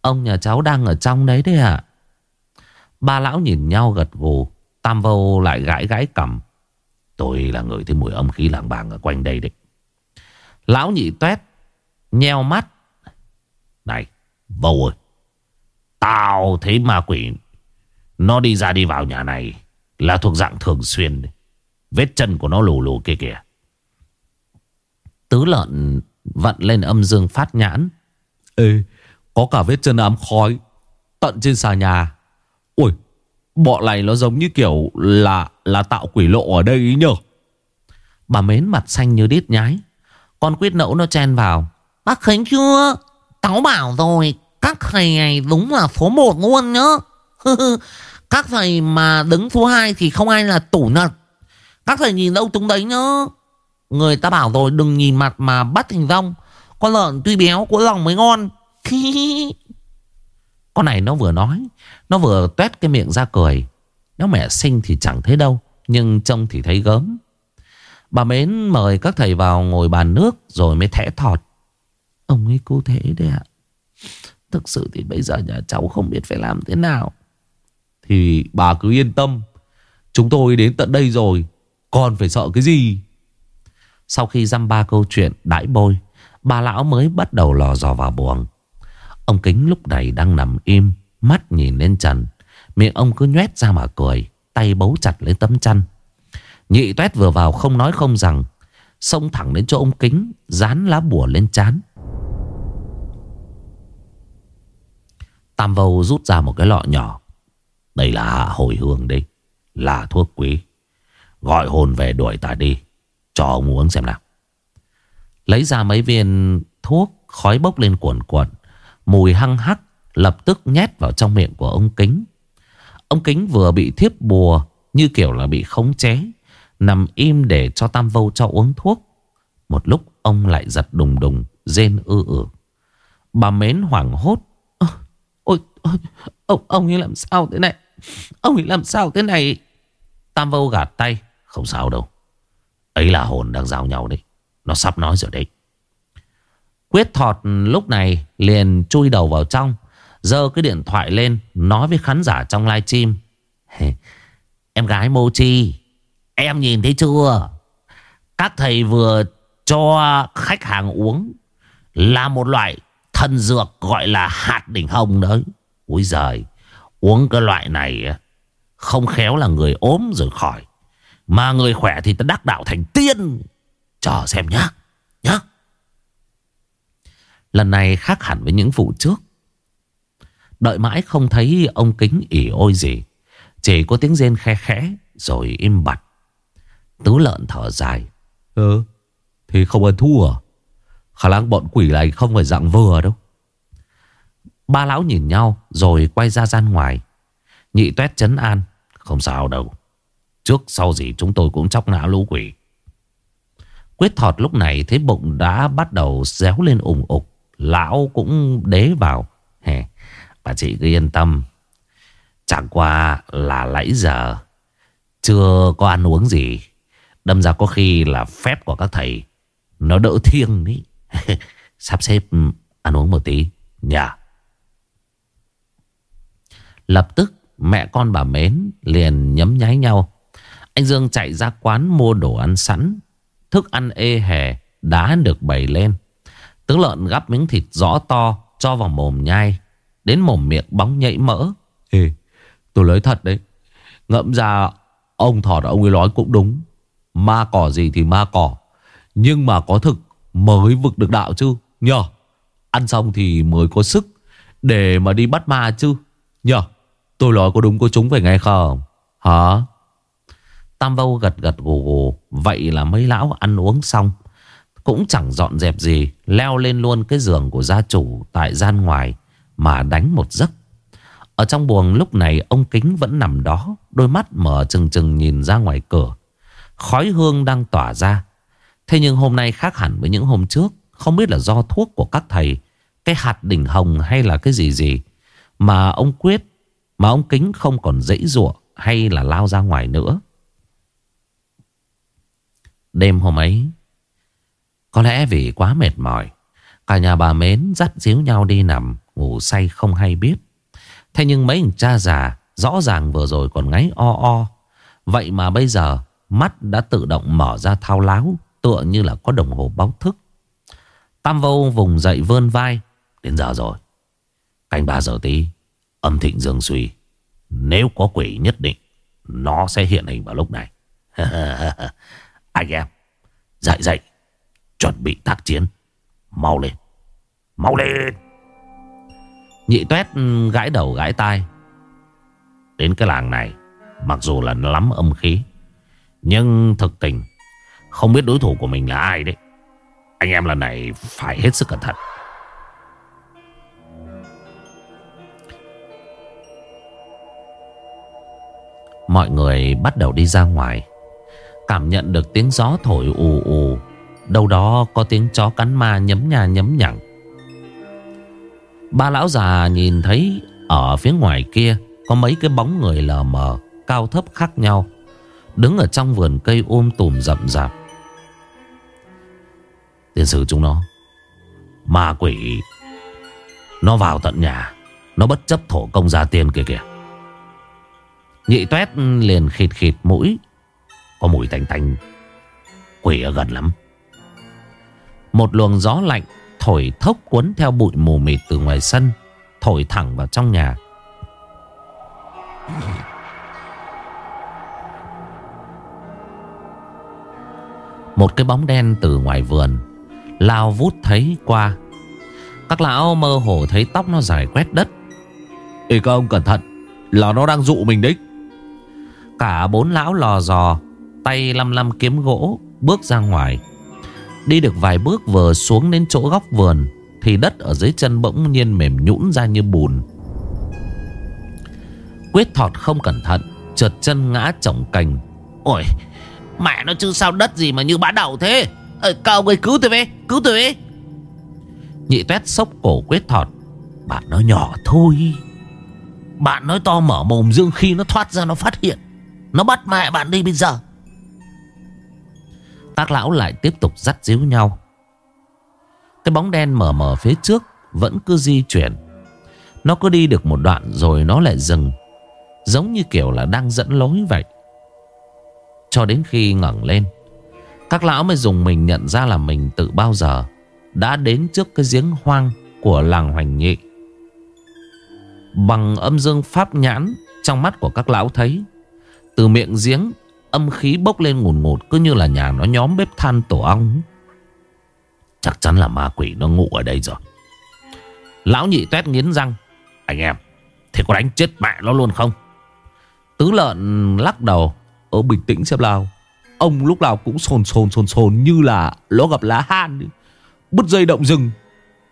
Ông nhà cháu đang ở trong đấy đấy ạ. Ba lão nhìn nhau gật gù. Tam vô lại gãi gãi cầm. Tôi là người thấy mùi âm khí làng bàng ở quanh đây đấy. Lão nhị tuét, Nheo mắt. Này vô ơi, Tao thấy ma quỷ, Nó đi ra đi vào nhà này Là thuộc dạng thường xuyên đấy. Vết chân của nó lù lù kia kìa. Tứ lợn Vận lên âm dương phát nhãn. Ê, Có cả vết chân ám khói Tận trên xà nhà. Ui Bọn này nó giống như kiểu là là tạo quỷ lộ ở đây ý nhờ. Bà mến mặt xanh như đít nhái. Con quyết nẫu nó chen vào. Bác thấy chưa? Táo bảo rồi. Các thầy này đúng là số 1 luôn nhá. Các thầy mà đứng số 2 Thì không ai là tủ nật. Các thầy nhìn đâu chúng đấy nhá. Người ta bảo rồi, đừng nhìn mặt mà bắt hình rong. Con lợn tuy béo của lòng mới ngon. Con này nó vừa nói, Nó vừa tuét cái miệng ra cười. Nó mẹ sinh thì chẳng thấy đâu, Nhưng trông thì thấy gớm. Bà Mến mời các thầy vào ngồi bàn nước Rồi mới thẻ thọt. Ông ấy cô thế đấy ạ. Thực sự thì bây giờ nhà cháu không biết phải làm thế nào. Thì bà cứ yên tâm, Chúng tôi đến tận đây rồi Còn phải sợ cái gì? Sau khi dăm ba câu chuyện đãi bôi, Bà lão mới bắt đầu lò dò vào buồng. Ông Kính lúc này đang nằm im, Mắt nhìn lên trần. Miệng ông cứ nhoét ra mà cười, Tay bấu chặt lấy tấm chăn. Nhị tuét vừa vào không nói không rằng, Xông thẳng đến chỗ ông Kính, Dán lá bùa lên chán Tam Vâu rút ra một cái lọ nhỏ. Đây là hạ hồi hương đây Là thuốc quý. Gọi hồn về đuổi ta đi, Cho ông uống xem nào. Lấy ra mấy viên thuốc, Khói bốc lên cuồn cuộn. Mùi hăng hắc Lập tức nhét vào trong miệng của ông Kính. Ông Kính vừa bị thiếp bùa Như kiểu là bị khống chế Nằm im để cho Tam Vâu cho uống thuốc. Một lúc ông lại giật đùng đùng Rên ư ử. Bà mến hoảng hốt. Ôi, ôi ông, ông ấy làm sao thế này? Ông ấy làm sao thế này? Tam Vâu gạt tay. Không sao đâu. Ấy là hồn đang giao nhau đấy. Nó sắp nói rồi đấy. Quyết thọt lúc này liền chui đầu vào trong Giơ cái điện thoại lên Nói với khán giả trong livestream Em gái Mô Chi, Em nhìn thấy chưa? Các thầy vừa cho khách hàng uống Là một loại thần dược gọi là hạt đỉnh hồng đấy. Úi giời Uống cái loại này Không khéo là người ốm rồi khỏi. Mà người khỏe thì ta đắc đạo thành tiên. Chờ xem nhá Nhá. Lần này khác hẳn với những vụ trước. Đợi mãi không thấy ông kính ỉ ôi gì Chỉ có tiếng rên khe khẽ Rồi im bặt. Tứ lợn thở dài. Ừ Thì không ăn thua à? Khả năng bọn quỷ này không phải dạng vừa đâu. Ba lão nhìn nhau Rồi quay ra gian ngoài. Nhị tuét chấn an. Không sao đâu. Trước sau gì chúng tôi cũng chóc não lũ quỷ. Quyết thọt lúc này thấy bụng đã bắt đầu réo lên ủng ục Lão cũng đế vào. Hè, Bà chị cứ yên tâm. Chẳng qua là lẫy giờ Chưa có ăn uống gì. Đâm ra có khi là phép của các thầy Nó đỡ thiêng ý Sắp xếp ừ, ăn uống một tí. Nhà Lập tức mẹ con bà Mến liền nhấm nháy nhau. Anh Dương chạy ra quán mua đồ ăn sẵn. Thức ăn ê hề đã được bày lên. Tướng lợn gắp miếng thịt rõ to Cho vào mồm nhai. Đến mồm miệng bóng nhảy mỡ. Ê, tôi nói thật đấy. Ngậm ra ông thỏ ông ấy nói cũng đúng. Ma cỏ gì thì ma cỏ. Nhưng mà có thực mới vực được đạo chứ Nhờ? Ăn xong thì mới có sức Để mà đi bắt ma chứ Nhờ? Tôi nói có đúng có chúng phải nghe không? Hả? Tam Vâu gật gật gù gù Vậy là mấy lão ăn uống xong. Cũng chẳng dọn dẹp gì, Leo lên luôn cái giường của gia chủ Tại gian ngoài Mà đánh một giấc. Ở trong buồng lúc này, Ông Kính vẫn nằm đó, Đôi mắt mở trừng trừng nhìn ra ngoài cửa. Khói hương đang tỏa ra. Thế nhưng hôm nay khác hẳn với những hôm trước, Không biết là do thuốc của các thầy, Cái hạt đỉnh hồng hay là cái gì gì Mà ông Quyết, Mà ông Kính không còn dãy ruộng Hay là lao ra ngoài nữa. Đêm hôm ấy có lẽ vì quá mệt mỏi, Cả nhà bà Mến dắt díu nhau đi nằm, Ngủ say không hay biết. Thế nhưng mấy cha già Rõ ràng vừa rồi còn ngáy o o. Vậy mà bây giờ, Mắt đã tự động mở ra thao láo, Tựa như là có đồng hồ báo thức. Tam vô vùng dậy vươn vai, Đến giờ rồi. Canh 3 giờ tí, Âm thịnh dương suy. Nếu có quỷ nhất định, Nó sẽ hiện hình vào lúc này. Anh em, Dậy dậy. Chuẩn bị tác chiến. Mau lên. Mau lên. Nhị tuét ừ, gãi đầu gãi tai. Đến cái làng này, Mặc dù là lắm âm khí, Nhưng thực tình, Không biết đối thủ của mình là ai đấy. Anh em lần này phải hết sức cẩn thận. Mọi người bắt đầu đi ra ngoài, Cảm nhận được tiếng gió thổi ù ù. Đâu đó có tiếng chó cắn ma nhấm nhà nhấm nhẳng Ba lão già nhìn thấy Ở phía ngoài kia Có mấy cái bóng người lờ mờ, Cao thấp khác nhau, Đứng ở trong vườn cây ôm tùm rậm rạp. Tiền sử chúng nó, Ma quỷ, Nó vào tận nhà, Nó bất chấp thổ công gia tiền kìa kìa. Nhị tuét liền khịt khịt mũi, Có mùi tanh tanh, Quỷ ở gần lắm. Một luồng gió lạnh Thổi thốc cuốn theo bụi mù mịt từ ngoài sân Thổi thẳng vào trong nhà. Một cái bóng đen từ ngoài vườn Lao vút thấy qua. Các lão mơ hồ thấy tóc nó dài quét đất. Ê các ông cẩn thận Là nó đang dụ mình đấy. Cả bốn lão lò dò Tay lăm lăm kiếm gỗ Bước ra ngoài Đi được vài bước vừa xuống đến chỗ góc vườn Thì đất ở dưới chân bỗng nhiên mềm nhũn ra như bùn. Quyết thọt không cẩn thận Trượt chân ngã trọng cành. Ôi Mẹ nó chứ sao đất gì mà như bã đậu thế? Ờ, Các ông ơi cứu tôi với Cứu tôi với Nhị tuét sốc cổ quyết thọt. Bạn nói nhỏ thôi. Bạn nói to mở mồm dương khi nó thoát ra nó phát hiện. Nó bắt mẹ bạn đi bây giờ. Các lão lại tiếp tục dắt díu nhau. Cái bóng đen mờ mờ phía trước Vẫn cứ di chuyển. Nó cứ đi được một đoạn rồi nó lại dừng, Giống như kiểu là đang dẫn lối vậy. Cho đến khi ngẩng lên Các lão mới dùng mình nhận ra là mình tự bao giờ Đã đến trước cái giếng hoang của làng Hoành Nhị Bằng âm dương pháp nhãn Trong mắt của các lão thấy, Từ miệng giếng Âm khí bốc lên ngùn ngụt, Cứ như là nhà nó nhóm bếp than tổ ong. Chắc chắn là ma quỷ nó ngủ ở đây rồi. Lão nhị tuét nghiến răng. Anh em, Thế có đánh chết mẹ nó luôn không? Tứ lợn lắc đầu. Ở bình tĩnh xem nào. Ông lúc nào cũng sồn sồn sồn sồn Như là nó gặp lá han. Bứt dây động rừng.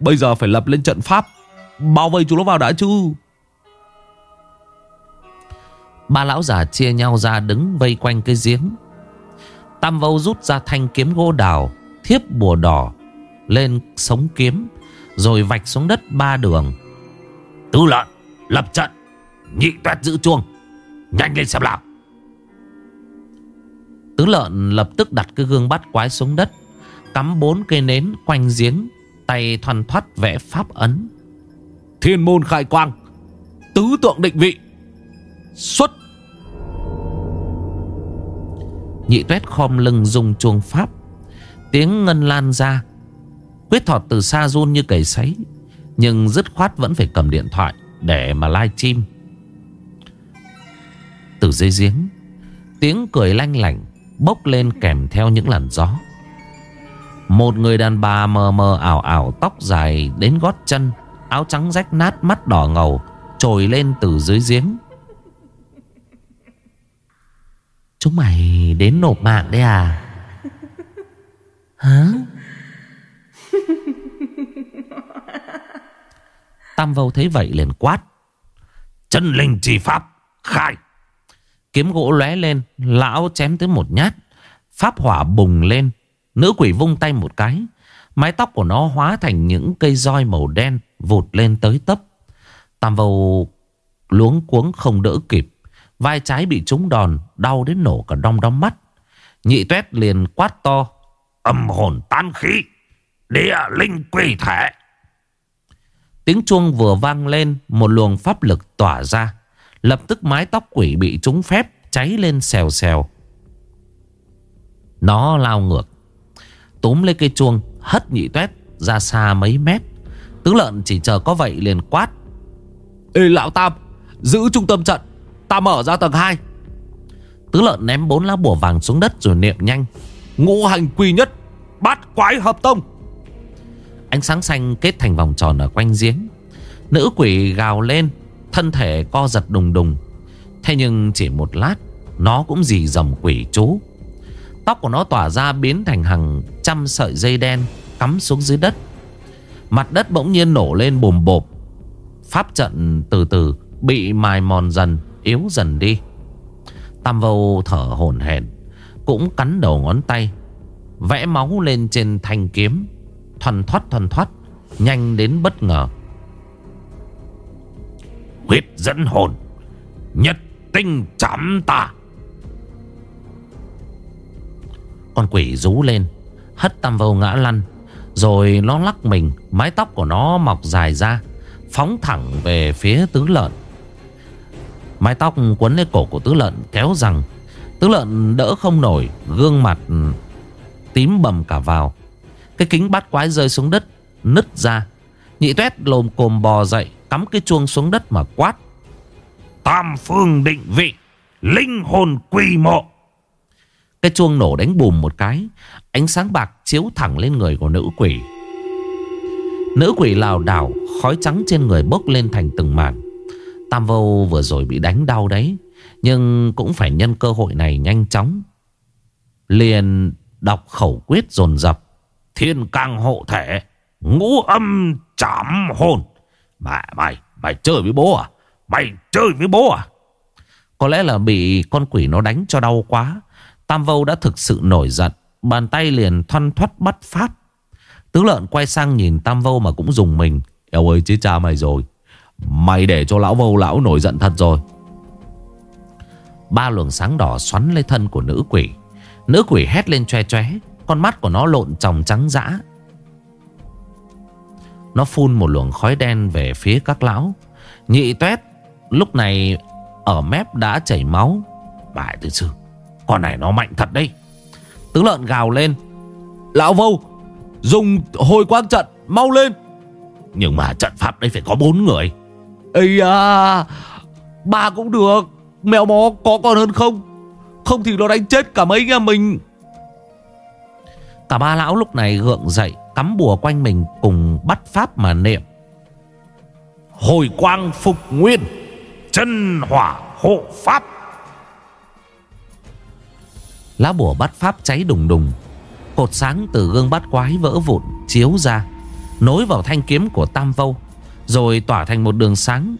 Bây giờ phải lập lên trận pháp. Bao vây chúng nó vào đã chứ? Ba lão già chia nhau ra đứng vây quanh cái giếng. Tam vâu rút ra thanh kiếm gỗ đào, Thiếp bùa đỏ, Lên sống kiếm, Rồi vạch xuống đất ba đường. Tứ lợn, lập trận, Nhị tuét giữ chuông, Nhanh lên xem nào. Tứ lợn lập tức đặt cái gương bắt quái xuống đất, Cắm bốn cây nến quanh giếng, Tay thoăn thoắt vẽ pháp ấn. Thiên môn khai quang, Tứ tượng định vị, Xuất Nhị tuét khom lưng dùng chuông pháp. Tiếng ngân lan ra. Quyết thọt từ xa run như cầy sấy, Nhưng dứt khoát vẫn phải cầm điện thoại Để mà live stream. Từ dưới giếng, Tiếng cười lanh lảnh Bốc lên kèm theo những làn gió. Một người đàn bà mờ mờ ảo ảo, Tóc dài đến gót chân, Áo trắng rách nát mắt đỏ ngầu, Trồi lên từ dưới giếng. Chúng mày đến nộp mạng đấy à? Hả? Tam Vâu thấy vậy liền quát. Chân linh trì pháp, Khai. Kiếm gỗ lóe lên, Lão chém tới một nhát. Pháp hỏa bùng lên, Nữ quỷ vung tay một cái. Mái tóc của nó hóa thành những cây roi màu đen Vụt lên tới tấp. Tam Vâu luống cuống không đỡ kịp. Vai trái bị trúng đòn, Đau đến nổ cả đong đong mắt. Nhị tuét liền quát to, Âm hồn tan khí, Địa linh quỷ thể. Tiếng chuông vừa vang lên, Một luồng pháp lực tỏa ra. Lập tức mái tóc quỷ bị trúng phép, Cháy lên xèo xèo. Nó lao ngược, Túm lấy cây chuông, Hất nhị tuét ra xa mấy mét. Tứ lợn chỉ chờ có vậy liền quát, Ê, lão Tam, Giữ trung tâm trận Ta mở ra tầng 2 Tứ lợn ném bốn lá bùa vàng xuống đất rồi niệm nhanh. Ngũ hành quy nhất, Bát quái hợp tông. Ánh sáng xanh kết thành vòng tròn ở quanh giếng. Nữ quỷ gào lên, Thân thể co giật đùng đùng. Thế nhưng chỉ một lát, Nó cũng dì dầm quỷ chú. Tóc của nó tỏa ra biến thành hàng trăm sợi dây đen Cắm xuống dưới đất. Mặt đất bỗng nhiên nổ lên bùm bộp. Pháp trận từ từ Bị mài mòn dần. Yếu dần đi. Tam vô thở hổn hển, Cũng cắn đầu ngón tay, Vẽ máu lên trên thanh kiếm, Thoăn thoát thoăn thoát Nhanh đến bất ngờ. Huyết dẫn hồn, Nhất tinh chạm ta. Con quỷ rú lên, Hất tam vô ngã lăn, Rồi nó lắc mình, Mái tóc của nó mọc dài ra, Phóng thẳng về phía tứ lợn. Mái tóc quấn lên cổ của tứ lợn kéo rằng, Tứ lợn đỡ không nổi, Gương mặt tím bầm cả vào. Cái kính bát quái rơi xuống đất, Nứt ra. Nhị tuét lồm cồm bò dậy, Cắm cái chuông xuống đất mà quát. Tam phương định vị, Linh hồn quỳ mộ. Cái chuông nổ đánh bùm một cái, Ánh sáng bạc chiếu thẳng lên người của nữ quỷ. Nữ quỷ lào đảo, Khói trắng trên người bốc lên thành từng màn Tam vô vừa rồi bị đánh đau đấy, Nhưng cũng phải nhân cơ hội này nhanh chóng. Liền đọc khẩu quyết dồn dập, Thiên càng hộ thể, Ngũ âm chạm hồn. Mẹ, mày Mày chơi với bố à? Mày chơi với bố à? Có lẽ là bị con quỷ nó đánh cho đau quá, Tam vô đã thực sự nổi giận, Bàn tay liền thoăn thoắt bắt phát. Tứ lợn quay sang nhìn Tam vô mà cũng dùng mình, Eo ơi chứ cha mày rồi. Mày để cho lão vâu lão nổi giận thật rồi. Ba luồng sáng đỏ xoắn lấy thân của nữ quỷ. Nữ quỷ hét lên choe choé, Con mắt của nó lộn tròng trắng dã. Nó phun một luồng khói đen về phía các lão. Nhị tuét, Lúc này ở mép đã chảy máu. Bài từ sư, Con này nó mạnh thật đấy. Tứ lợn gào lên. Lão vâu, Dùng hồi quang trận, Mau lên. Nhưng mà trận pháp đây phải có bốn người. Ây à Ba cũng được. Mèo mó có còn hơn không? Không thì nó đánh chết cả mấy nhà mình. Cả ba lão lúc này gượng dậy, Cắm bùa quanh mình cùng bắt pháp mà niệm. Hồi quang phục nguyên, Chân hỏa hộ pháp. Lá bùa bắt pháp cháy đùng đùng. Cột sáng từ gương bát quái vỡ vụn Chiếu ra, Nối vào thanh kiếm của Tam Vâu. Rồi tỏa thành một đường sáng,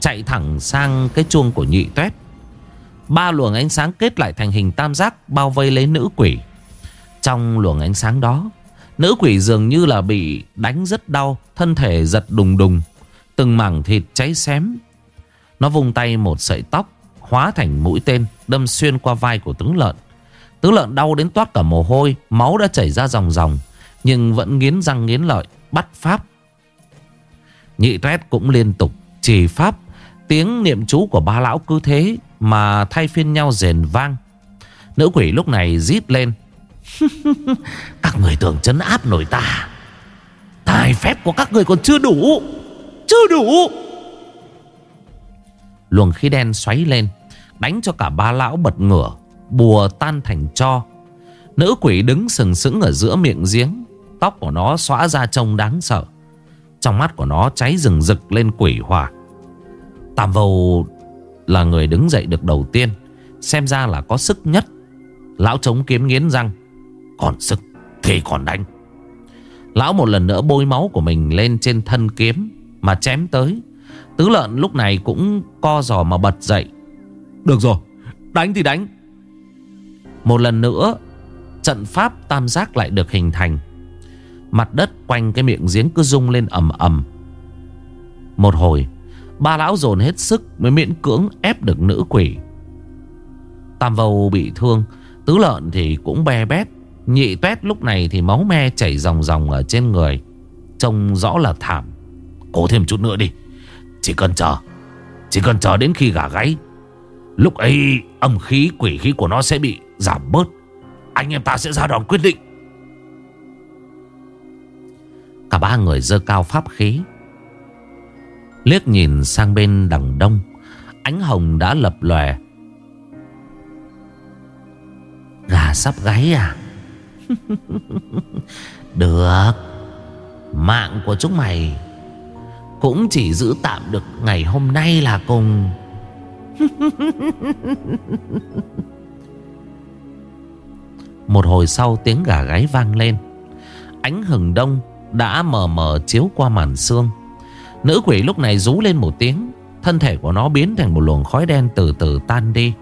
Chạy thẳng sang cái chuông của nhị tuét. Ba luồng ánh sáng kết lại thành hình tam giác, Bao vây lấy nữ quỷ. Trong luồng ánh sáng đó, Nữ quỷ dường như là bị đánh rất đau, Thân thể giật đùng đùng, Từng mảng thịt cháy xém. Nó vùng tay một sợi tóc, Hóa thành mũi tên, Đâm xuyên qua vai của tướng lợn. Tướng lợn đau đến toát cả mồ hôi, Máu đã chảy ra dòng dòng Nhưng vẫn nghiến răng nghiến lợi, Bắt pháp. Nhị tuét cũng liên tục trì pháp Tiếng niệm chú của ba lão cứ thế Mà thay phiên nhau rền vang. Nữ quỷ lúc này rít lên. Các người tưởng chấn áp nổi ta. Tài phép của các người còn chưa đủ. Chưa đủ. Luồng khí đen xoáy lên, Đánh cho cả ba lão bật ngửa, Bùa tan thành cho. Nữ quỷ đứng sừng sững ở giữa miệng giếng, Tóc của nó xóa ra trông đáng sợ. Trong mắt của nó cháy rừng rực lên quỷ hỏa. Tam Vâu là người đứng dậy được đầu tiên Xem ra là có sức nhất. Lão chống kiếm nghiến răng Còn sức thì còn đánh. Lão một lần nữa bôi máu của mình lên trên thân kiếm Mà chém tới. Tứ lợn lúc này cũng co giò mà bật dậy. Được rồi Đánh thì đánh. Một lần nữa Trận pháp tam giác lại được hình thành Mặt đất quanh cái miệng giếng cứ rung lên ầm ầm. Một hồi, Ba lão dồn hết sức Mới miễn cưỡng ép được nữ quỷ. Tam vầu bị thương, Tứ lợn thì cũng be bét, Nhị tuét lúc này thì máu me chảy ròng ròng ở trên người, Trông rõ là thảm. Cố thêm chút nữa đi, Chỉ cần chờ, Chỉ cần chờ đến khi gà gáy, Lúc ấy âm khí quỷ khí của nó sẽ bị giảm bớt. Anh em ta sẽ ra đòn quyết định. Cả ba người dơ cao pháp khí. Liếc nhìn sang bên đằng đông, Ánh hồng đã lập lòe. Gà sắp gáy à? Được, Mạng của chúng mày Cũng chỉ giữ tạm được ngày hôm nay là cùng. Một hồi sau tiếng gà gáy vang lên, Ánh hừng đông đã mờ mờ chiếu qua màn xương. Nữ quỷ lúc này rú lên một tiếng, Thân thể của nó biến thành một luồng khói đen từ từ tan đi.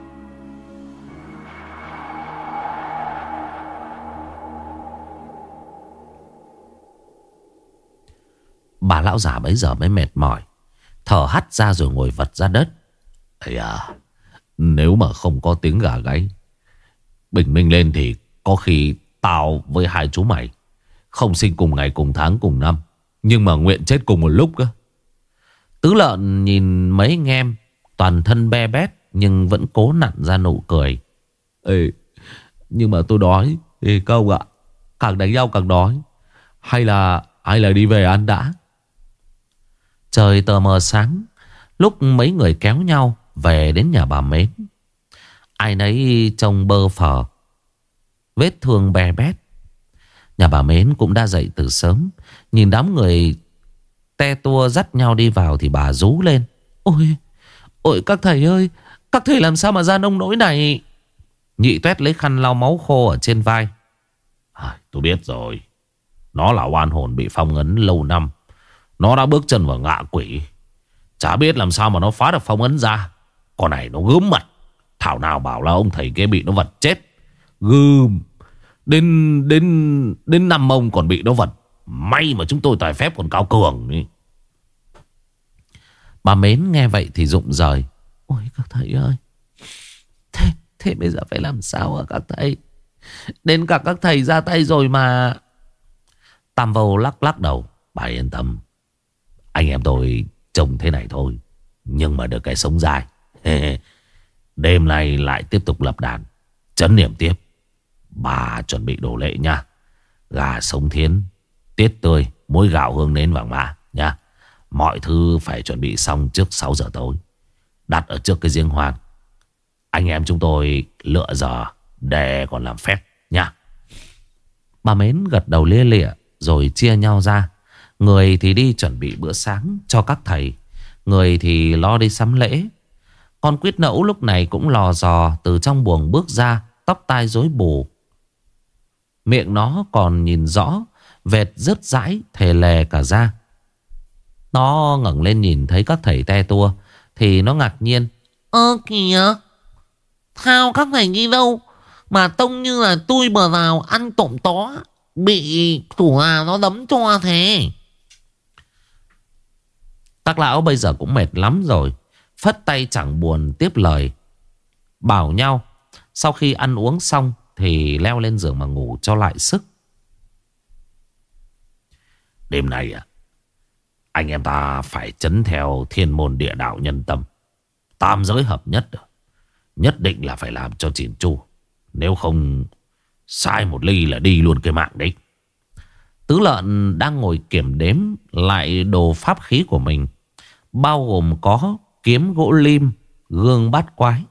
Bà lão già bấy giờ mới mệt mỏi, Thở hắt ra rồi ngồi vật ra đất. Ây à Nếu mà không có tiếng gà gáy, Bình minh lên thì Có khi tao với hai chú mày không sinh cùng ngày cùng tháng cùng năm. Nhưng mà nguyện chết cùng một lúc cơ. Tứ lợn nhìn mấy anh em Toàn thân be bét Nhưng vẫn cố nặn ra nụ cười. Ê Nhưng mà tôi đói. Ê câu ạ Càng đánh nhau càng đói. Hay là Hay là đi về ăn đã? Trời tờ mờ sáng Lúc mấy người kéo nhau Về đến nhà bà Mến. Ai nấy trông bơ phờ. Vết thương bè bét Nhà bà Mến cũng đã dậy từ sớm. Nhìn đám người Te tua dắt nhau đi vào Thì bà rú lên. Ôi Ôi các thầy ơi Các thầy làm sao mà ra nông nỗi này? Nhị tuét lấy khăn lau máu khô ở trên vai. À, Tôi biết rồi. Nó là oan hồn bị phong ấn lâu năm. Nó đã bước chân vào ngạ quỷ. Chả biết làm sao mà nó phá được phong ấn ra. Con này nó gớm mặt. Thảo nào bảo là ông thầy kia bị nó vật chết. Gươm. Đến đến đến năm ông còn bị nó vật. May mà chúng tôi tài phép còn cao cường ý. Bà Mến nghe vậy thì rụng rời. Ôi các thầy ơi. Thế, thế bây giờ phải làm sao hả các thầy? Đến cả các thầy ra tay rồi mà. Tam vô lắc lắc đầu. Bà yên tâm. Anh em tôi trông thế này thôi. Nhưng mà được cái sống dài Đêm nay lại tiếp tục lập đàn. Chấn niệm tiếp. Bà chuẩn bị đồ lệ nha. Gà sống thiến, Tiết tươi Muối gạo hương nến vàng mã nha. Mọi thứ phải chuẩn bị xong trước 6 giờ tối. Đặt ở trước cái giếng hoang. Anh em chúng tôi lựa giờ Để còn làm phép nha. Bà Mến gật đầu lia lịa Rồi chia nhau ra. Người thì đi chuẩn bị bữa sáng cho các thầy, Người thì lo đi sắm lễ. Con quyết nẫu lúc này cũng lò dò Từ trong buồng bước ra, Tóc tai rối bù. Miệng nó còn nhìn rõ Vệt rớt rãi, thề lè cả ra. Nó ngẩng lên nhìn thấy các thầy te tua, Thì nó ngạc nhiên. Ơ kìa Sao các thầy đi đâu Mà tông như là tôi bờ vào ăn trộm tó, Bị thủ hà nó đấm cho thế. Các lão bây giờ cũng mệt lắm rồi, Phất tay chẳng buồn tiếp lời. Bảo nhau, Sau khi ăn uống xong thì leo lên giường mà ngủ cho lại sức. Đêm nay à Anh em ta phải chấn theo thiên môn địa đạo nhân tâm. Tam giới hợp nhất Nhất định là phải làm cho chỉn chu. Nếu không, Sai một ly là đi luôn cái mạng đấy. Tứ lợn đang ngồi kiểm đếm Lại đồ pháp khí của mình, Bao gồm có kiếm gỗ lim, Gương bát quái.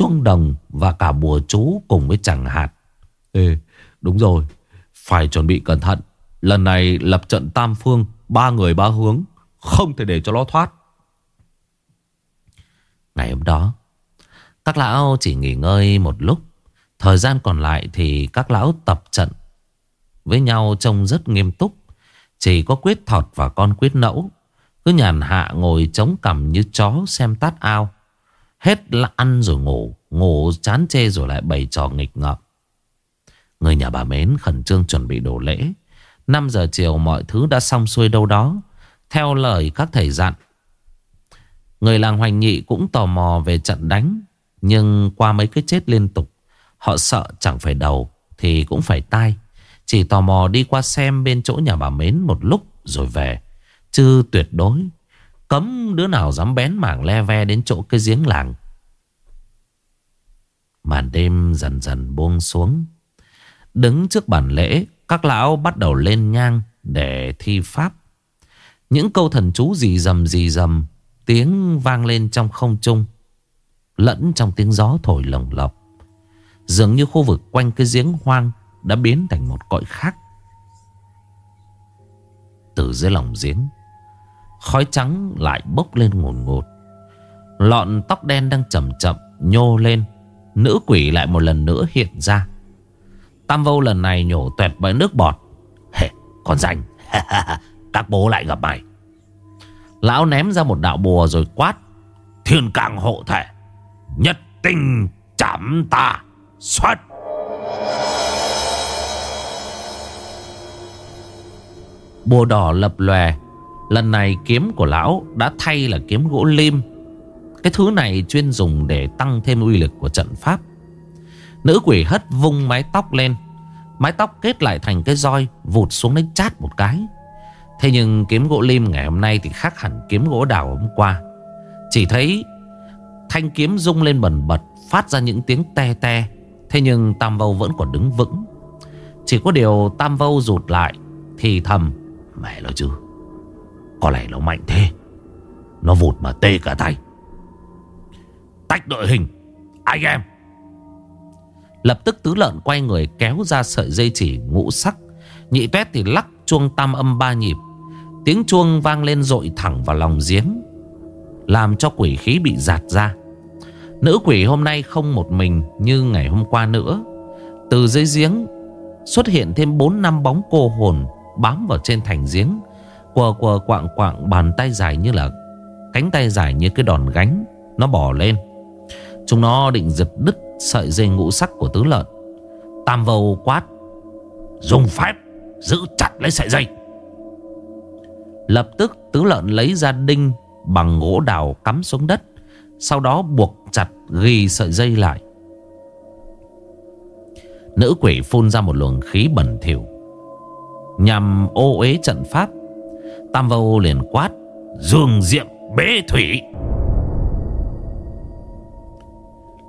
Chuông đồng và cả bùa chú cùng với chẳng hạt Ê, đúng rồi, Phải chuẩn bị cẩn thận. Lần này lập trận tam phương, Ba người ba hướng, Không thể để cho nó thoát. Ngày hôm đó, Các lão chỉ nghỉ ngơi một lúc. Thời gian còn lại thì các lão tập trận Với nhau trông rất nghiêm túc. Chỉ có quyết thọt và con quyết nẫu. Cứ nhàn hạ ngồi chống cằm như chó xem tát ao. Hết là ăn rồi ngủ Ngủ chán chê rồi lại bày trò nghịch ngợm. Người nhà bà Mến khẩn trương chuẩn bị đồ lễ. 5 giờ chiều mọi thứ đã xong xuôi đâu đó. Theo lời các thầy dặn, Người làng hoành nhị cũng tò mò về trận đánh. Nhưng qua mấy cái chết liên tục, Họ sợ chẳng phải đầu Thì cũng phải tai. Chỉ tò mò đi qua xem bên chỗ nhà bà Mến một lúc rồi về. Chứ tuyệt đối Cấm đứa nào dám bén mảng le ve đến chỗ cái giếng làng. Màn đêm dần dần buông xuống. Đứng trước bàn lễ, Các lão bắt đầu lên nhang Để thi pháp. Những câu thần chú gì dầm gì dầm Tiếng vang lên trong không trung, Lẫn trong tiếng gió thổi lồng lọc. Dường như khu vực quanh cái giếng hoang Đã biến thành một cõi khác. Từ dưới lòng giếng Khói trắng lại bốc lên ngồn ngột. Lọn tóc đen đang chậm chậm nhô lên. Nữ quỷ lại một lần nữa hiện ra. Tam vô lần này nhổ tuẹt bởi nước bọt. Hề, con rành. Các bố lại gặp mày. Lão ném ra một đạo bùa rồi quát. Thiên càng hộ thể, Nhất tinh chảm ta, Xuất. Bùa đỏ lập lòe Lần này kiếm của lão đã thay là kiếm gỗ lim. Cái thứ này chuyên dùng để tăng thêm uy lực của trận pháp. Nữ quỷ hất vung mái tóc lên. Mái tóc kết lại thành cái roi, Vụt xuống đánh chát một cái. Thế nhưng kiếm gỗ lim ngày hôm nay Thì khác hẳn kiếm gỗ đào hôm qua. Chỉ thấy Thanh kiếm rung lên bần bật, Phát ra những tiếng te te. Thế nhưng Tam Vâu vẫn còn đứng vững. Chỉ có điều Tam Vâu rụt lại Thì thầm, Mẹ nói chứ có lẽ nó mạnh thế. Nó vụt mà tê cả tay. Tách đội hình, Anh em. Lập tức tứ lợn quay người kéo ra sợi dây chỉ ngũ sắc. Nhị tuét thì lắc chuông tam âm ba nhịp. Tiếng chuông vang lên dội thẳng vào lòng giếng, Làm cho quỷ khí bị giạt ra. Nữ quỷ hôm nay không một mình như ngày hôm qua nữa. Từ dưới giếng xuất hiện thêm 4 năm bóng cô hồn bám vào trên thành giếng. Quờ quờ quạng quạng, bàn tay dài như là Cánh tay dài như cái đòn gánh, Nó bỏ lên. Chúng nó định giật đứt sợi dây ngũ sắc của tứ lợn. Tam vầu quát, Dùng phép, Giữ chặt lấy sợi dây. Lập tức tứ lợn lấy ra đinh Bằng gỗ đào cắm xuống đất, Sau đó buộc chặt ghi sợi dây lại. Nữ quỷ phun ra một luồng khí bẩn thỉu, Nhằm ô uế trận pháp. Tam vâu liền quát Dương diệm bế thủy.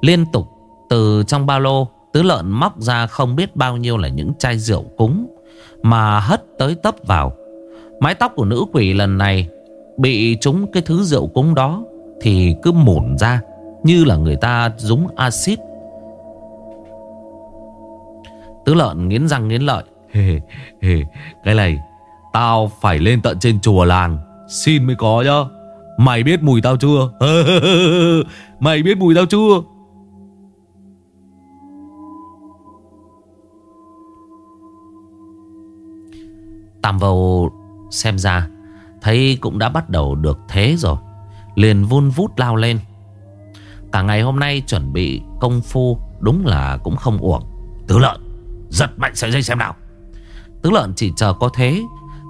Liên tục từ trong ba lô Tứ lợn móc ra không biết bao nhiêu là những chai rượu cúng Mà hất tới tấp vào. Mái tóc của nữ quỷ lần này Bị trúng cái thứ rượu cúng đó Thì cứ mủn ra Như là người ta dúng axit. Tứ lợn nghiến răng nghiến lợi. Hề, hề, cái này Tao phải lên tận trên chùa làng. Xin mới có nhá. Mày biết mùi tao chưa? Mày biết mùi tao chưa? Tam vào xem ra, Thấy cũng đã bắt đầu được thế rồi. Liền vun vút lao lên. Cả ngày hôm nay chuẩn bị công phu, Đúng là cũng không uổng. Tứ lợn, Giật mạnh sợi dây xem nào. Tứ lợn chỉ chờ có thế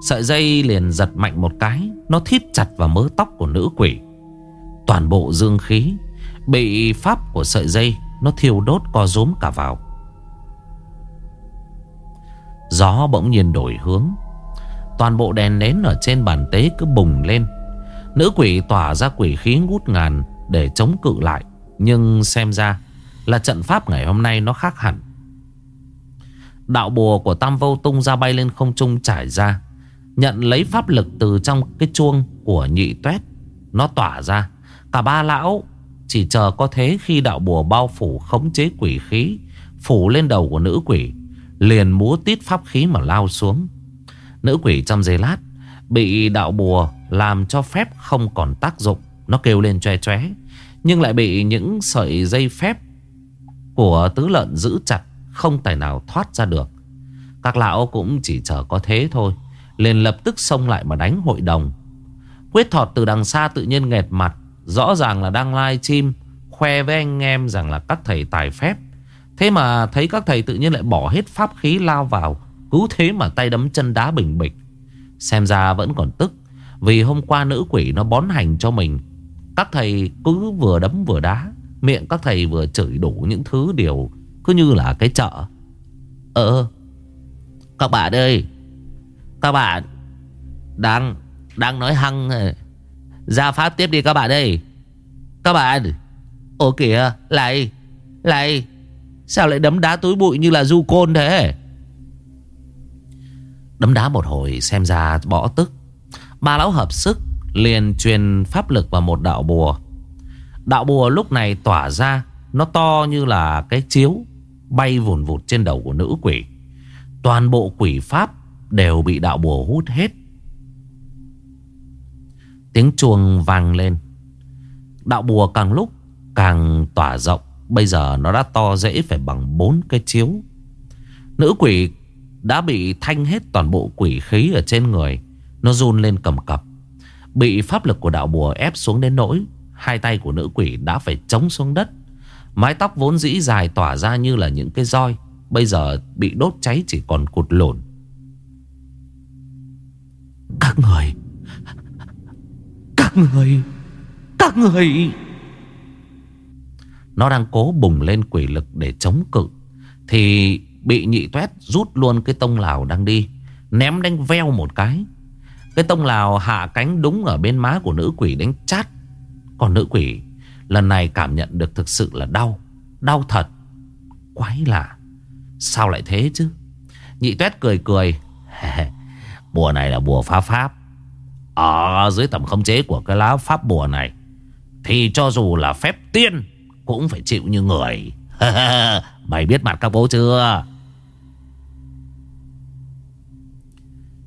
Sợi dây liền giật mạnh một cái, Nó thít chặt vào mớ tóc của nữ quỷ. Toàn bộ dương khí Bị pháp của sợi dây Nó thiêu đốt co rúm cả vào. Gió bỗng nhiên đổi hướng. Toàn bộ đèn nến ở trên bàn tế cứ bùng lên. Nữ quỷ tỏa ra quỷ khí ngút ngàn Để chống cự lại, Nhưng xem ra Là trận pháp ngày hôm nay nó khác hẳn. Đạo bùa của Tam Vô tung ra bay lên không trung trải ra. Nhận lấy pháp lực từ trong cái chuông của nhị tuét. Nó tỏa ra. Cả ba lão chỉ chờ có thế khi đạo bùa bao phủ khống chế quỷ khí, Phủ lên đầu của nữ quỷ, Liền múa tít pháp khí mà lao xuống. Nữ quỷ trong giây lát Bị đạo bùa làm cho phép không còn tác dụng. Nó kêu lên tre tre Nhưng lại bị những sợi dây phép Của tứ lợn giữ chặt, Không tài nào thoát ra được. Các lão cũng chỉ chờ có thế thôi liền lập tức xông lại mà đánh hội đồng. Quyết thọt từ đằng xa tự nhiên nghẹt mặt, Rõ ràng là đang live stream, Khoe với anh em rằng là các thầy tài phép. Thế mà thấy các thầy tự nhiên lại bỏ hết pháp khí lao vào, Cứ thế mà tay đấm chân đá bình bịch. Xem ra vẫn còn tức, Vì hôm qua nữ quỷ nó bón hành cho mình. Các thầy cứ vừa đấm vừa đá, Miệng các thầy vừa chửi đủ những thứ điều Cứ như là cái chợ. Ờ Các bạn ơi các bạn. Đang Đang nói hăng. Ra pháp tiếp đi các bạn ơi. Các bạn. Ồ kìa, Lại Lại. Sao lại đấm đá túi bụi như là du côn thế? Đấm đá một hồi xem ra bỏ tức. Ba lão hợp sức Liền truyền pháp lực vào một đạo bùa. Đạo bùa lúc này tỏa ra, Nó to như là cái chiếu Bay vùn vụt trên đầu của nữ quỷ. Toàn bộ quỷ pháp Đều bị đạo bùa hút hết Tiếng chuông vang lên Đạo bùa càng lúc Càng tỏa rộng, Bây giờ nó đã to dễ phải bằng bốn cái chiếu Nữ quỷ đã bị thanh hết toàn bộ quỷ khí ở trên người. Nó run lên cầm cập. Bị pháp lực của đạo bùa ép xuống đến nỗi, Hai tay của nữ quỷ đã phải chống xuống đất Mái tóc vốn dĩ dài tỏa ra như là những cái roi, Bây giờ bị đốt cháy chỉ còn cụt lộn. Các người. Các người. Các người. Nó đang cố bùng lên quỷ lực để chống cự. Thì bị nhị tuét rút luôn cái tông lào đang đi. Ném đánh veo một cái. Cái tông lào hạ cánh đúng ở bên má của nữ quỷ đánh chát. Còn nữ quỷ, lần này cảm nhận được thực sự là đau. Đau thật. Quái lạ. Sao lại thế chứ? Nhị tuét cười cười. Bùa này là bùa phá pháp. Ở dưới tầm khống chế của cái lá pháp bùa này, Thì cho dù là phép tiên Cũng phải chịu như người. Mày biết mặt các bố chưa?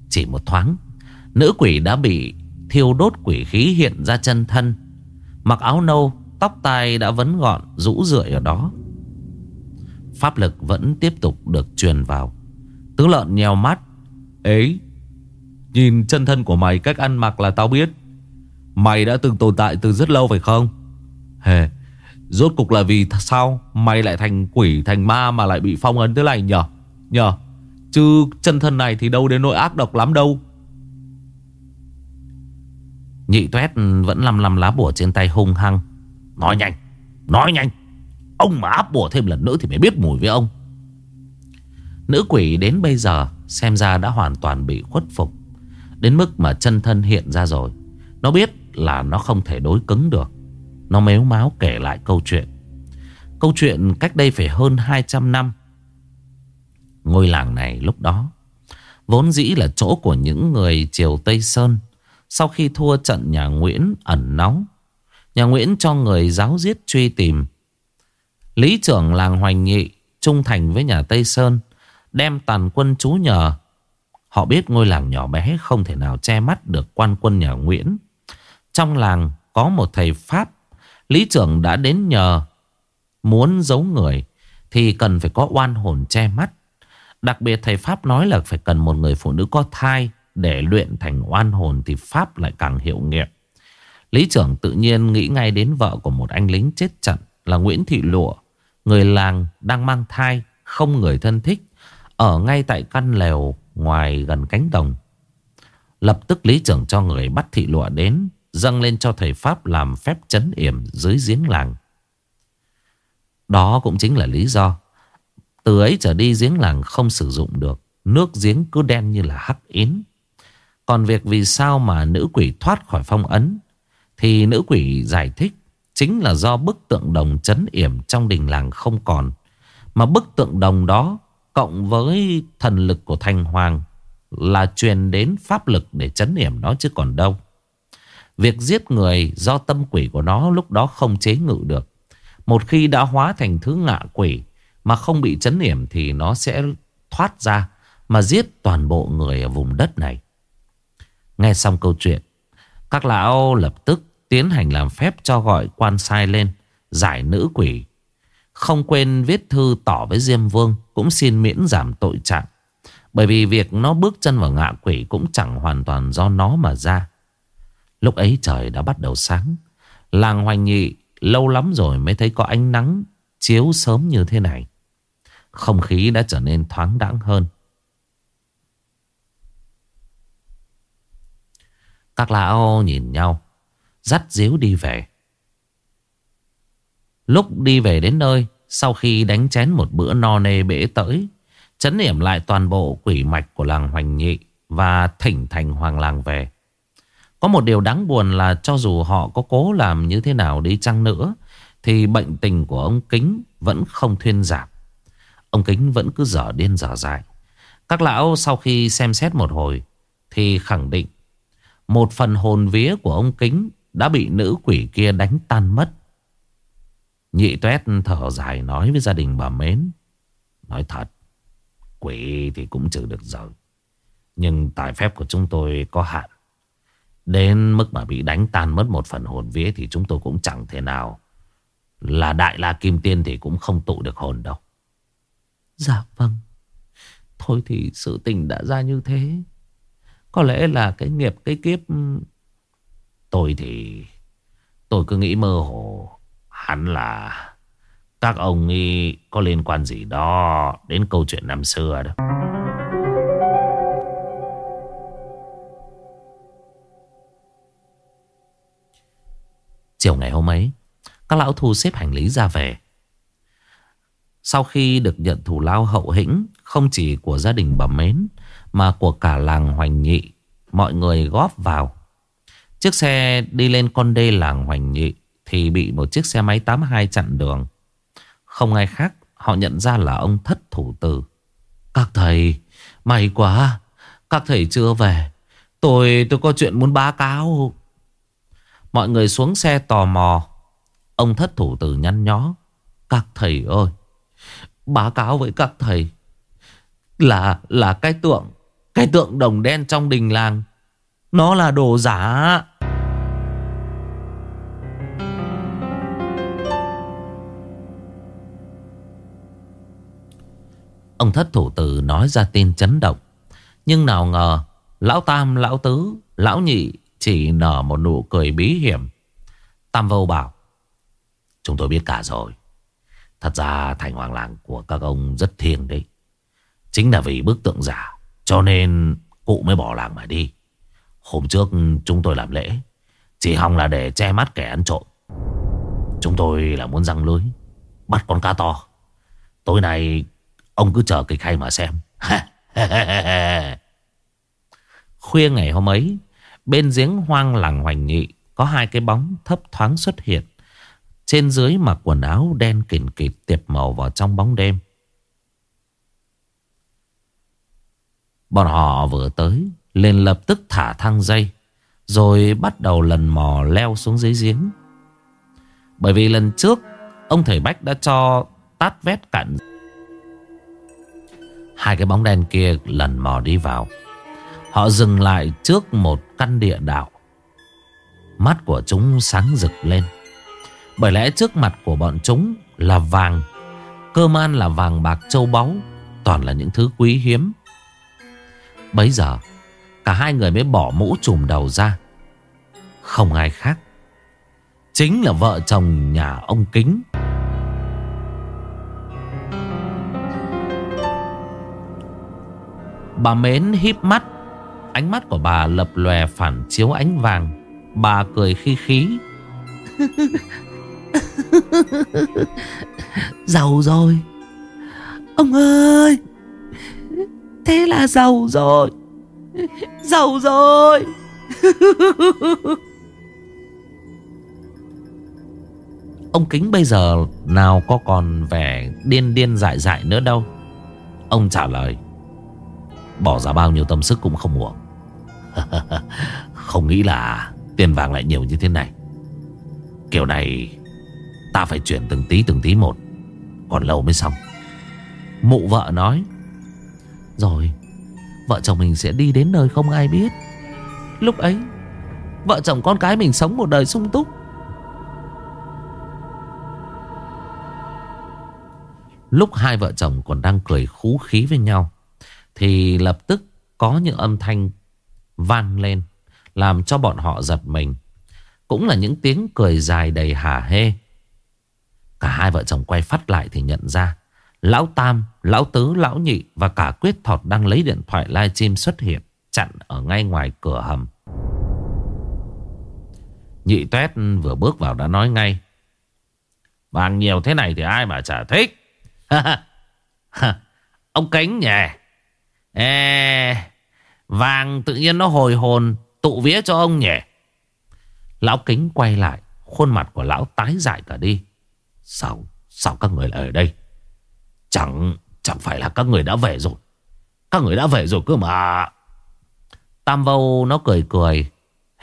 Chỉ một thoáng, Nữ quỷ đã bị thiêu đốt quỷ khí hiện ra chân thân. Mặc áo nâu, Tóc tai đã vấn gọn, Rũ rượi ở đó. Pháp lực vẫn tiếp tục được truyền vào. Tứ lợn nheo mắt. Ấy Nhìn chân thân của mày, cách ăn mặc là tao biết. Mày đã từng tồn tại từ rất lâu phải không? Hề, Rốt cục là vì sao Mày lại thành quỷ, thành ma mà lại bị phong ấn thế này nhờ Nhờ Chứ chân thân này thì đâu đến nỗi ác độc lắm đâu. Nhị tuét vẫn lăm lăm lá bùa trên tay hung hăng. Nói nhanh Nói nhanh. Ông mà áp bùa thêm lần nữa thì mới biết mùi với ông. Nữ quỷ đến bây giờ Xem ra đã hoàn toàn bị khuất phục. Đến mức mà chân thân hiện ra rồi. Nó biết là nó không thể đối cứng được. Nó méo máu kể lại câu chuyện. Câu chuyện cách đây phải hơn 200 năm. Ngôi làng này lúc đó Vốn dĩ là chỗ của những người triều Tây Sơn. Sau khi thua trận nhà Nguyễn ẩn nóng, Nhà Nguyễn cho người giáo giết truy tìm. Lý trưởng làng Hoành Nghị Trung thành với nhà Tây Sơn Đem tàn quân chú nhờ Họ biết ngôi làng nhỏ bé Không thể nào che mắt được quan quân nhà Nguyễn Trong làng có một thầy Pháp Lý trưởng đã đến nhờ Muốn giấu người Thì cần phải có oan hồn che mắt Đặc biệt thầy Pháp nói là phải cần một người phụ nữ có thai để luyện thành oan hồn thì Pháp lại càng hiệu nghiệm. Lý trưởng tự nhiên nghĩ ngay đến vợ của một anh lính chết trận là Nguyễn Thị Lụa. Người làng đang mang thai, không người thân thích, ở ngay tại căn lều ngoài gần cánh đồng. Lập tức Lý trưởng cho người bắt Thị Lụa đến, dâng lên cho thầy Pháp làm phép chấn yểm dưới giếng làng. Đó cũng chính là lý do từ ấy trở đi giếng làng không sử dụng được Nước giếng cứ đen như là hắc yến Còn việc vì sao mà nữ quỷ thoát khỏi phong ấn Thì nữ quỷ giải thích Chính là do bức tượng đồng chấn yểm trong đình làng không còn Mà bức tượng đồng đó Cộng với thần lực của thành Hoàng Là truyền đến pháp lực để chấn yểm nó chứ còn đâu Việc giết người do tâm quỷ của nó lúc đó không chế ngự được Một khi đã hóa thành thứ ngạ quỷ mà không bị chấn điểm thì nó sẽ thoát ra mà giết toàn bộ người ở vùng đất này. Nghe xong câu chuyện, các lão lập tức tiến hành làm phép cho gọi quan sai lên giải nữ quỷ. Không quên viết thư tỏ với Diêm Vương, cũng xin miễn giảm tội trạng. Bởi vì việc nó bước chân vào ngạ quỷ cũng chẳng hoàn toàn do nó mà ra. Lúc ấy trời đã bắt đầu sáng. Làng Hoành Nhị lâu lắm rồi mới thấy có ánh nắng chiếu sớm như thế này. Không khí đã trở nên thoáng đãng hơn Các lão nhìn nhau, Dắt díu đi về Lúc đi về đến nơi, Sau khi đánh chén một bữa no nê bể tới Chấn điểm lại toàn bộ quỷ mạch của làng Hoành Nhị Và thỉnh thành hoàng làng về Có một điều đáng buồn là cho dù họ có cố làm như thế nào đi chăng nữa, Thì bệnh tình của ông Kính vẫn không thuyên giảm Ông Kính vẫn cứ dở điên dở dại. Các lão sau khi xem xét một hồi, thì khẳng định, một phần hồn vía của ông Kính đã bị nữ quỷ kia đánh tan mất. Nhị tuét thở dài nói với gia đình bà Mến. Nói thật, quỷ thì cũng trừ được rồi. Nhưng tài phép của chúng tôi có hạn. Đến mức mà bị đánh tan mất một phần hồn vía thì chúng tôi cũng chẳng thể nào. Là đại la kim tiên thì cũng không tụ được hồn đâu. Dạ vâng Thôi thì sự tình đã ra như thế Có lẽ là cái nghiệp cái kiếp Tôi thì Tôi cứ nghĩ mơ hồ Hắn là, Các ông ấy có liên quan gì đó Đến câu chuyện năm xưa đó? Chiều ngày hôm ấy, Các lão thu xếp hành lý ra về. Sau khi được nhận thù lao hậu hĩnh, Không chỉ của gia đình bẩm mến, Mà của cả làng hoành nhị, Mọi người góp vào. Chiếc xe đi lên con đê làng hoành nhị thì bị một chiếc xe máy 82 chặn đường. Không ai khác, Họ nhận ra là ông thất thủ tử. Các thầy, May quá. Các thầy chưa về. Tôi tôi có chuyện muốn báo cáo. Mọi người xuống xe tò mò. Ông thất thủ tử nhăn nhó. Các thầy ơi, Báo cáo với các thầy Là là cái tượng Cái tượng đồng đen trong đình làng. Nó là đồ giả. Ông thất thủ tử nói ra tin chấn động. Nhưng nào ngờ Lão Tam, Lão Tứ, Lão Nhị Chỉ nở một nụ cười bí hiểm. Tam Vâu bảo Chúng tôi biết cả rồi. Thật ra thành hoàng làng của các ông rất thiêng đấy. Chính là vì bức tượng giả Cho nên cụ mới bỏ làng mà đi. Hôm trước chúng tôi làm lễ Chỉ hòng là để che mắt kẻ ăn trộm. Chúng tôi là muốn răng lưới Bắt con cá to. Tối nay Ông cứ chờ kịch hay mà xem. Khuya ngày hôm ấy, Bên giếng hoang làng hoành nghị Có hai cái bóng thấp thoáng xuất hiện. Trên dưới mặc quần áo đen kìn kịt Tiệp màu vào trong bóng đêm. Bọn họ vừa tới, liền lập tức thả thang dây, Rồi bắt đầu lần mò leo xuống dưới giếng. Bởi vì lần trước, Ông thầy Bách đã cho tát vét cạn Hai cái bóng đen kia lần mò đi vào. Họ dừng lại trước một căn địa đạo. Mắt của chúng sáng rực lên. Bởi lẽ trước mặt của bọn chúng là vàng. Cơ man là vàng bạc châu báu, Toàn là những thứ quý hiếm. Bấy giờ, Cả hai người mới bỏ mũ trùm đầu ra. Không ai khác. Chính là vợ chồng nhà ông Kính. Bà Mến híp mắt. Ánh mắt của bà lập lòe phản chiếu ánh vàng. Bà cười khi khí. Giàu rồi. Ông ơi! Thế là giàu rồi. Giàu rồi. Ông Kính bây giờ nào có còn vẻ điên điên dại dại nữa đâu? Ông trả lời Bỏ ra bao nhiêu tâm sức cũng không uổng Không nghĩ là tiền vàng lại nhiều như thế này. Kiểu này, Ta phải chuyển từng tí từng tí một. Còn lâu mới xong. Mụ vợ nói, Rồi, Vợ chồng mình sẽ đi đến nơi không ai biết. Lúc ấy, Vợ chồng con cái mình sống một đời sung túc. Lúc hai vợ chồng còn đang cười khú khí với nhau thì lập tức có những âm thanh vang lên Làm cho bọn họ giật mình. Cũng là những tiếng cười dài đầy hả hê. Cả hai vợ chồng quay phát lại thì nhận ra Lão Tam, Lão Tứ, Lão Nhị và cả Quyết Thọt đang lấy điện thoại livestream xuất hiện Chặn ở ngay ngoài cửa hầm. Nhị Tuét vừa bước vào đã nói ngay Vàng nhiều thế này thì ai mà chả thích? Ông cánh nhè Ê, Vàng tự nhiên nó hồi hồn Tụ vía cho ông nhỉ? Lão Kính quay lại Khuôn mặt của lão tái dại cả đi. Sao, sao các người lại ở đây? Chẳng, chẳng phải là các người đã về rồi. Các người đã về rồi cơ mà. Tam Vâu nó cười cười.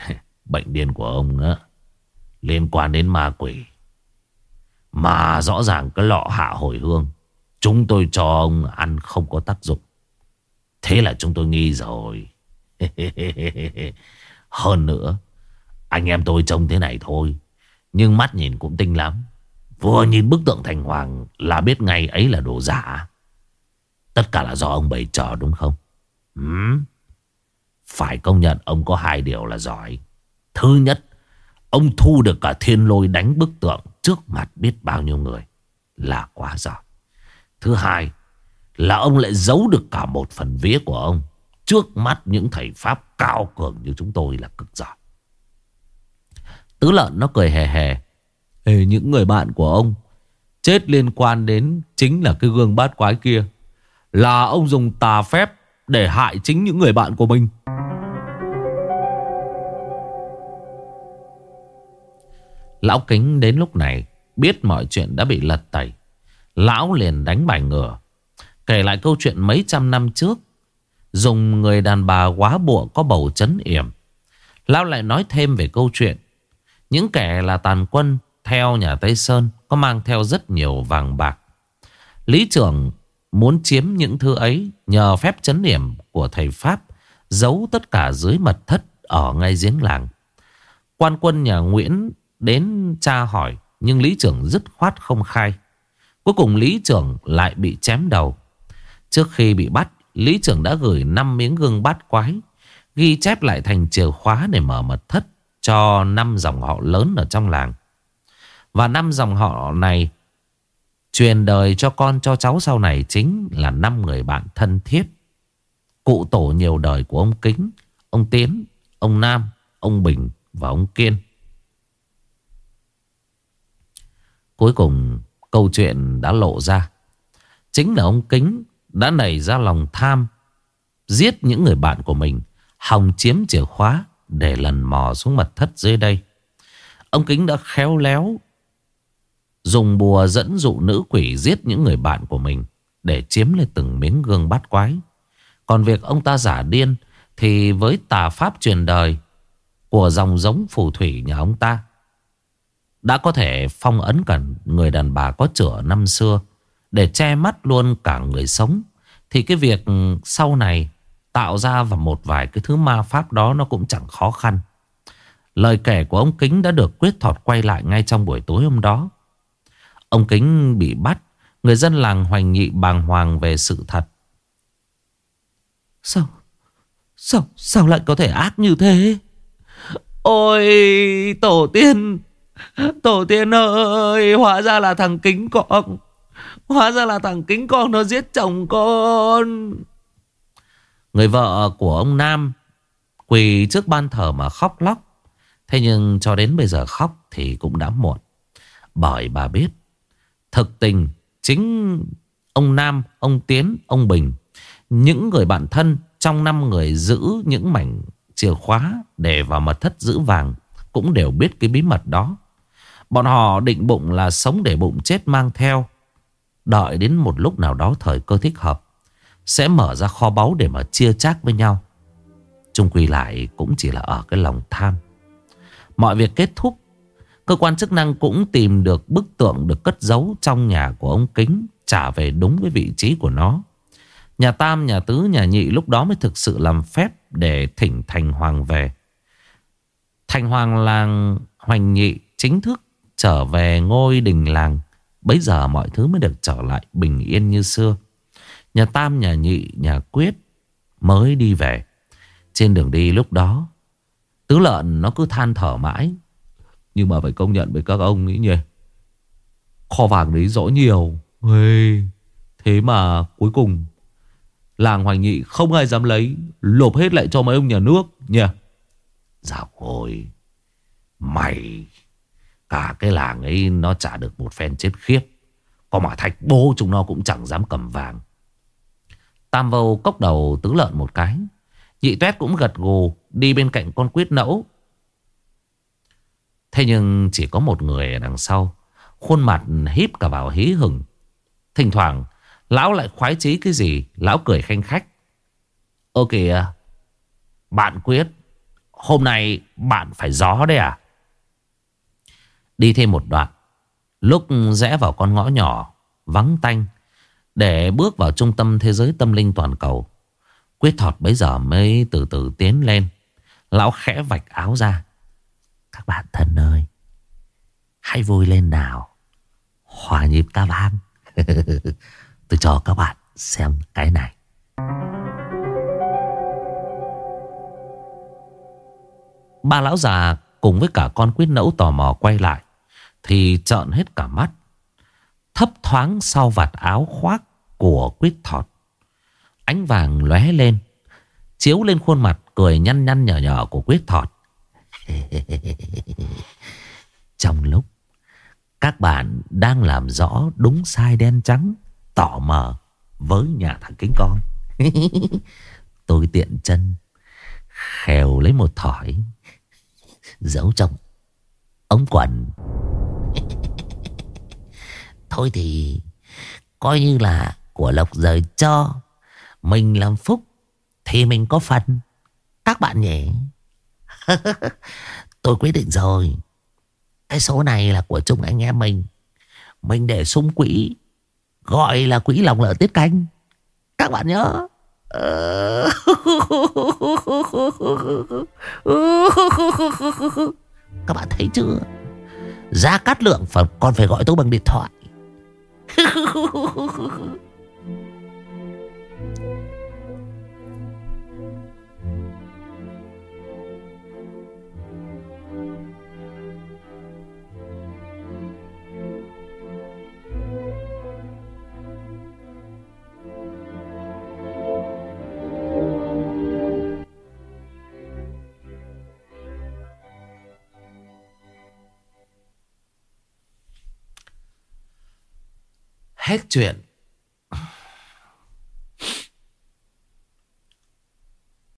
Bệnh điên của ông nữa Liên quan đến ma quỷ. Mà rõ ràng cái lọ hạ hồi hương Chúng tôi cho ông ăn không có tác dụng. Thế là chúng tôi nghi rồi Hơn nữa Anh em tôi trông thế này thôi Nhưng mắt nhìn cũng tinh lắm Vừa nhìn bức tượng thành hoàng Là biết ngay ấy là đồ giả Tất cả là do ông bày trò đúng không? ừ. Phải công nhận ông có hai điều là giỏi. Thứ nhất, ông thu được cả thiên lôi đánh bức tượng trước mặt biết bao nhiêu người. Là quá giỏi. Thứ hai, là ông lại giấu được cả một phần vía của ông trước mắt những thầy Pháp cao cường như chúng tôi là cực giỏi. Tứ lợn nó cười hề hề. Ê, những người bạn của ông chết liên quan đến chính là cái gương bát quái kia. Là ông dùng tà phép để hại chính những người bạn của mình. Lão Kính đến lúc này biết mọi chuyện đã bị lật tẩy. Lão liền đánh bài ngửa. Kể lại câu chuyện mấy trăm năm trước. Dùng người đàn bà quá bụa có bầu chấn yểm. Lão lại nói thêm về câu chuyện. Những kẻ là tàn quân theo nhà Tây Sơn có mang theo rất nhiều vàng bạc. Lý trưởng muốn chiếm những thứ ấy nhờ phép chấn điểm của thầy Pháp giấu tất cả dưới mật thất ở ngay giếng làng. Quan quân nhà Nguyễn đến tra hỏi, nhưng Lý trưởng dứt khoát không khai. Cuối cùng Lý trưởng lại bị chém đầu. Trước khi bị bắt, Lý trưởng đã gửi 5 miếng gương bát quái, ghi chép lại thành chìa khóa để mở mật thất cho năm dòng họ lớn ở trong làng. Và năm dòng họ này truyền đời cho con cho cháu sau này chính là năm người bạn thân thiết. Cụ tổ nhiều đời của ông Kính, ông Tiến, ông Nam, ông Bình và ông Kiên. Cuối cùng câu chuyện đã lộ ra. Chính là ông Kính đã nảy ra lòng tham, giết những người bạn của mình, hòng chiếm chìa khóa để lần mò xuống mật thất dưới đây. Ông Kính đã khéo léo dùng bùa dẫn dụ nữ quỷ giết những người bạn của mình để chiếm lên từng miếng gương bát quái. Còn việc ông ta giả điên thì với tà pháp truyền đời của dòng giống phù thủy nhà ông ta đã có thể phong ấn cả người đàn bà có chữa năm xưa để che mắt luôn cả người sống. Thì cái việc sau này tạo ra và một vài cái thứ ma pháp đó nó cũng chẳng khó khăn. Lời kể của ông Kính đã được quyết thọt quay lại ngay trong buổi tối hôm đó. Ông Kính bị bắt, người dân làng hoành nhị bàng hoàng về sự thật. Sao? Sao? Sao lại có thể ác như thế? Ôi tổ tiên Tổ tiên ơi Hóa ra là thằng kính con Hóa ra là thằng kính con nó giết chồng con. Người vợ của ông Nam Quỳ trước ban thờ mà khóc lóc. Thế nhưng cho đến bây giờ khóc Thì cũng đã muộn. Bởi bà biết Thực tình chính ông Nam Ông Tiến, ông Bình Những người bạn thân Trong năm người giữ những mảnh chìa khóa Để vào mật thất giữ vàng Cũng đều biết cái bí mật đó. Bọn họ định bụng là sống để bụng chết mang theo. Đợi đến một lúc nào đó thời cơ thích hợp Sẽ mở ra kho báu để mà chia chác với nhau. Trung quy lại cũng chỉ là ở cái lòng tham. Mọi việc kết thúc Cơ quan chức năng cũng tìm được bức tượng được cất giấu trong nhà của ông Kính Trả về đúng với vị trí của nó. Nhà Tam, nhà Tứ, nhà Nhị lúc đó mới thực sự làm phép để thỉnh Thành Hoàng về. Thành Hoàng làng Hoành Nhị chính thức trở về ngôi đình làng. Bây giờ mọi thứ mới được trở lại bình yên như xưa. Nhà Tam, nhà Nhị, nhà Quyết mới đi về. Trên đường đi lúc đó, tứ lợn nó cứ than thở mãi. Nhưng mà phải công nhận với các ông ấy nhỉ. Kho vàng đấy rõ nhiều. Hey. thế mà cuối cùng làng Hoành Nhị không ai dám lấy. Lộp hết lại cho mấy ông nhà nước nhỉ. Dạo rồi, mày Cả cái làng ấy nó trả được một phen chết khiếp. Có mà thạch bố chúng nó cũng chẳng dám cầm vàng. Tam vâu cốc đầu tứ lợn một cái. Nhị tuét cũng gật gù đi bên cạnh con quyết nẫu. Thế nhưng chỉ có một người ở đằng sau. Khuôn mặt híp cả vào hí hừng. Thỉnh thoảng lão lại khoái chí cái gì. Lão cười khanh khách. ok, kìa. Bạn quyết. Hôm nay bạn phải gió đấy à? Đi thêm một đoạn. Lúc rẽ vào con ngõ nhỏ, Vắng tanh, Để bước vào trung tâm thế giới tâm linh toàn cầu, Quyết thọt bấy giờ mới từ từ tiến lên. Lão khẽ vạch áo ra. Các bạn thân ơi, Hãy vui lên nào. Hòa nhịp ta vang. Tôi cho các bạn xem cái này. Ba lão già cùng với cả con quyết nẫu tò mò quay lại. Thì trợn hết cả mắt. Thấp thoáng sau vạt áo khoác của quýt thọt. Ánh vàng lóe lên. Chiếu lên khuôn mặt cười nhăn nhăn nhỏ nhỏ của quýt thọt. Trong lúc các bạn đang làm rõ đúng sai đen trắng tỏ mờ với nhà thằng kính con. Tôi tiện chân khèo lấy một thỏi, giấu trong ống quần. Thôi thì, coi như là của Lộc rời cho. Mình làm phúc thì mình có phần. Các bạn nhỉ? Tôi quyết định rồi. Cái số này là của chung anh em mình. Mình để sung quỹ. Gọi là quỹ lòng lợn tiết canh. Các bạn nhớ. Các bạn thấy chưa? Ra cắt lượng còn phải gọi tôi bằng điện thoại. 呵呵呵呵呵呵呵 Hết chuyện.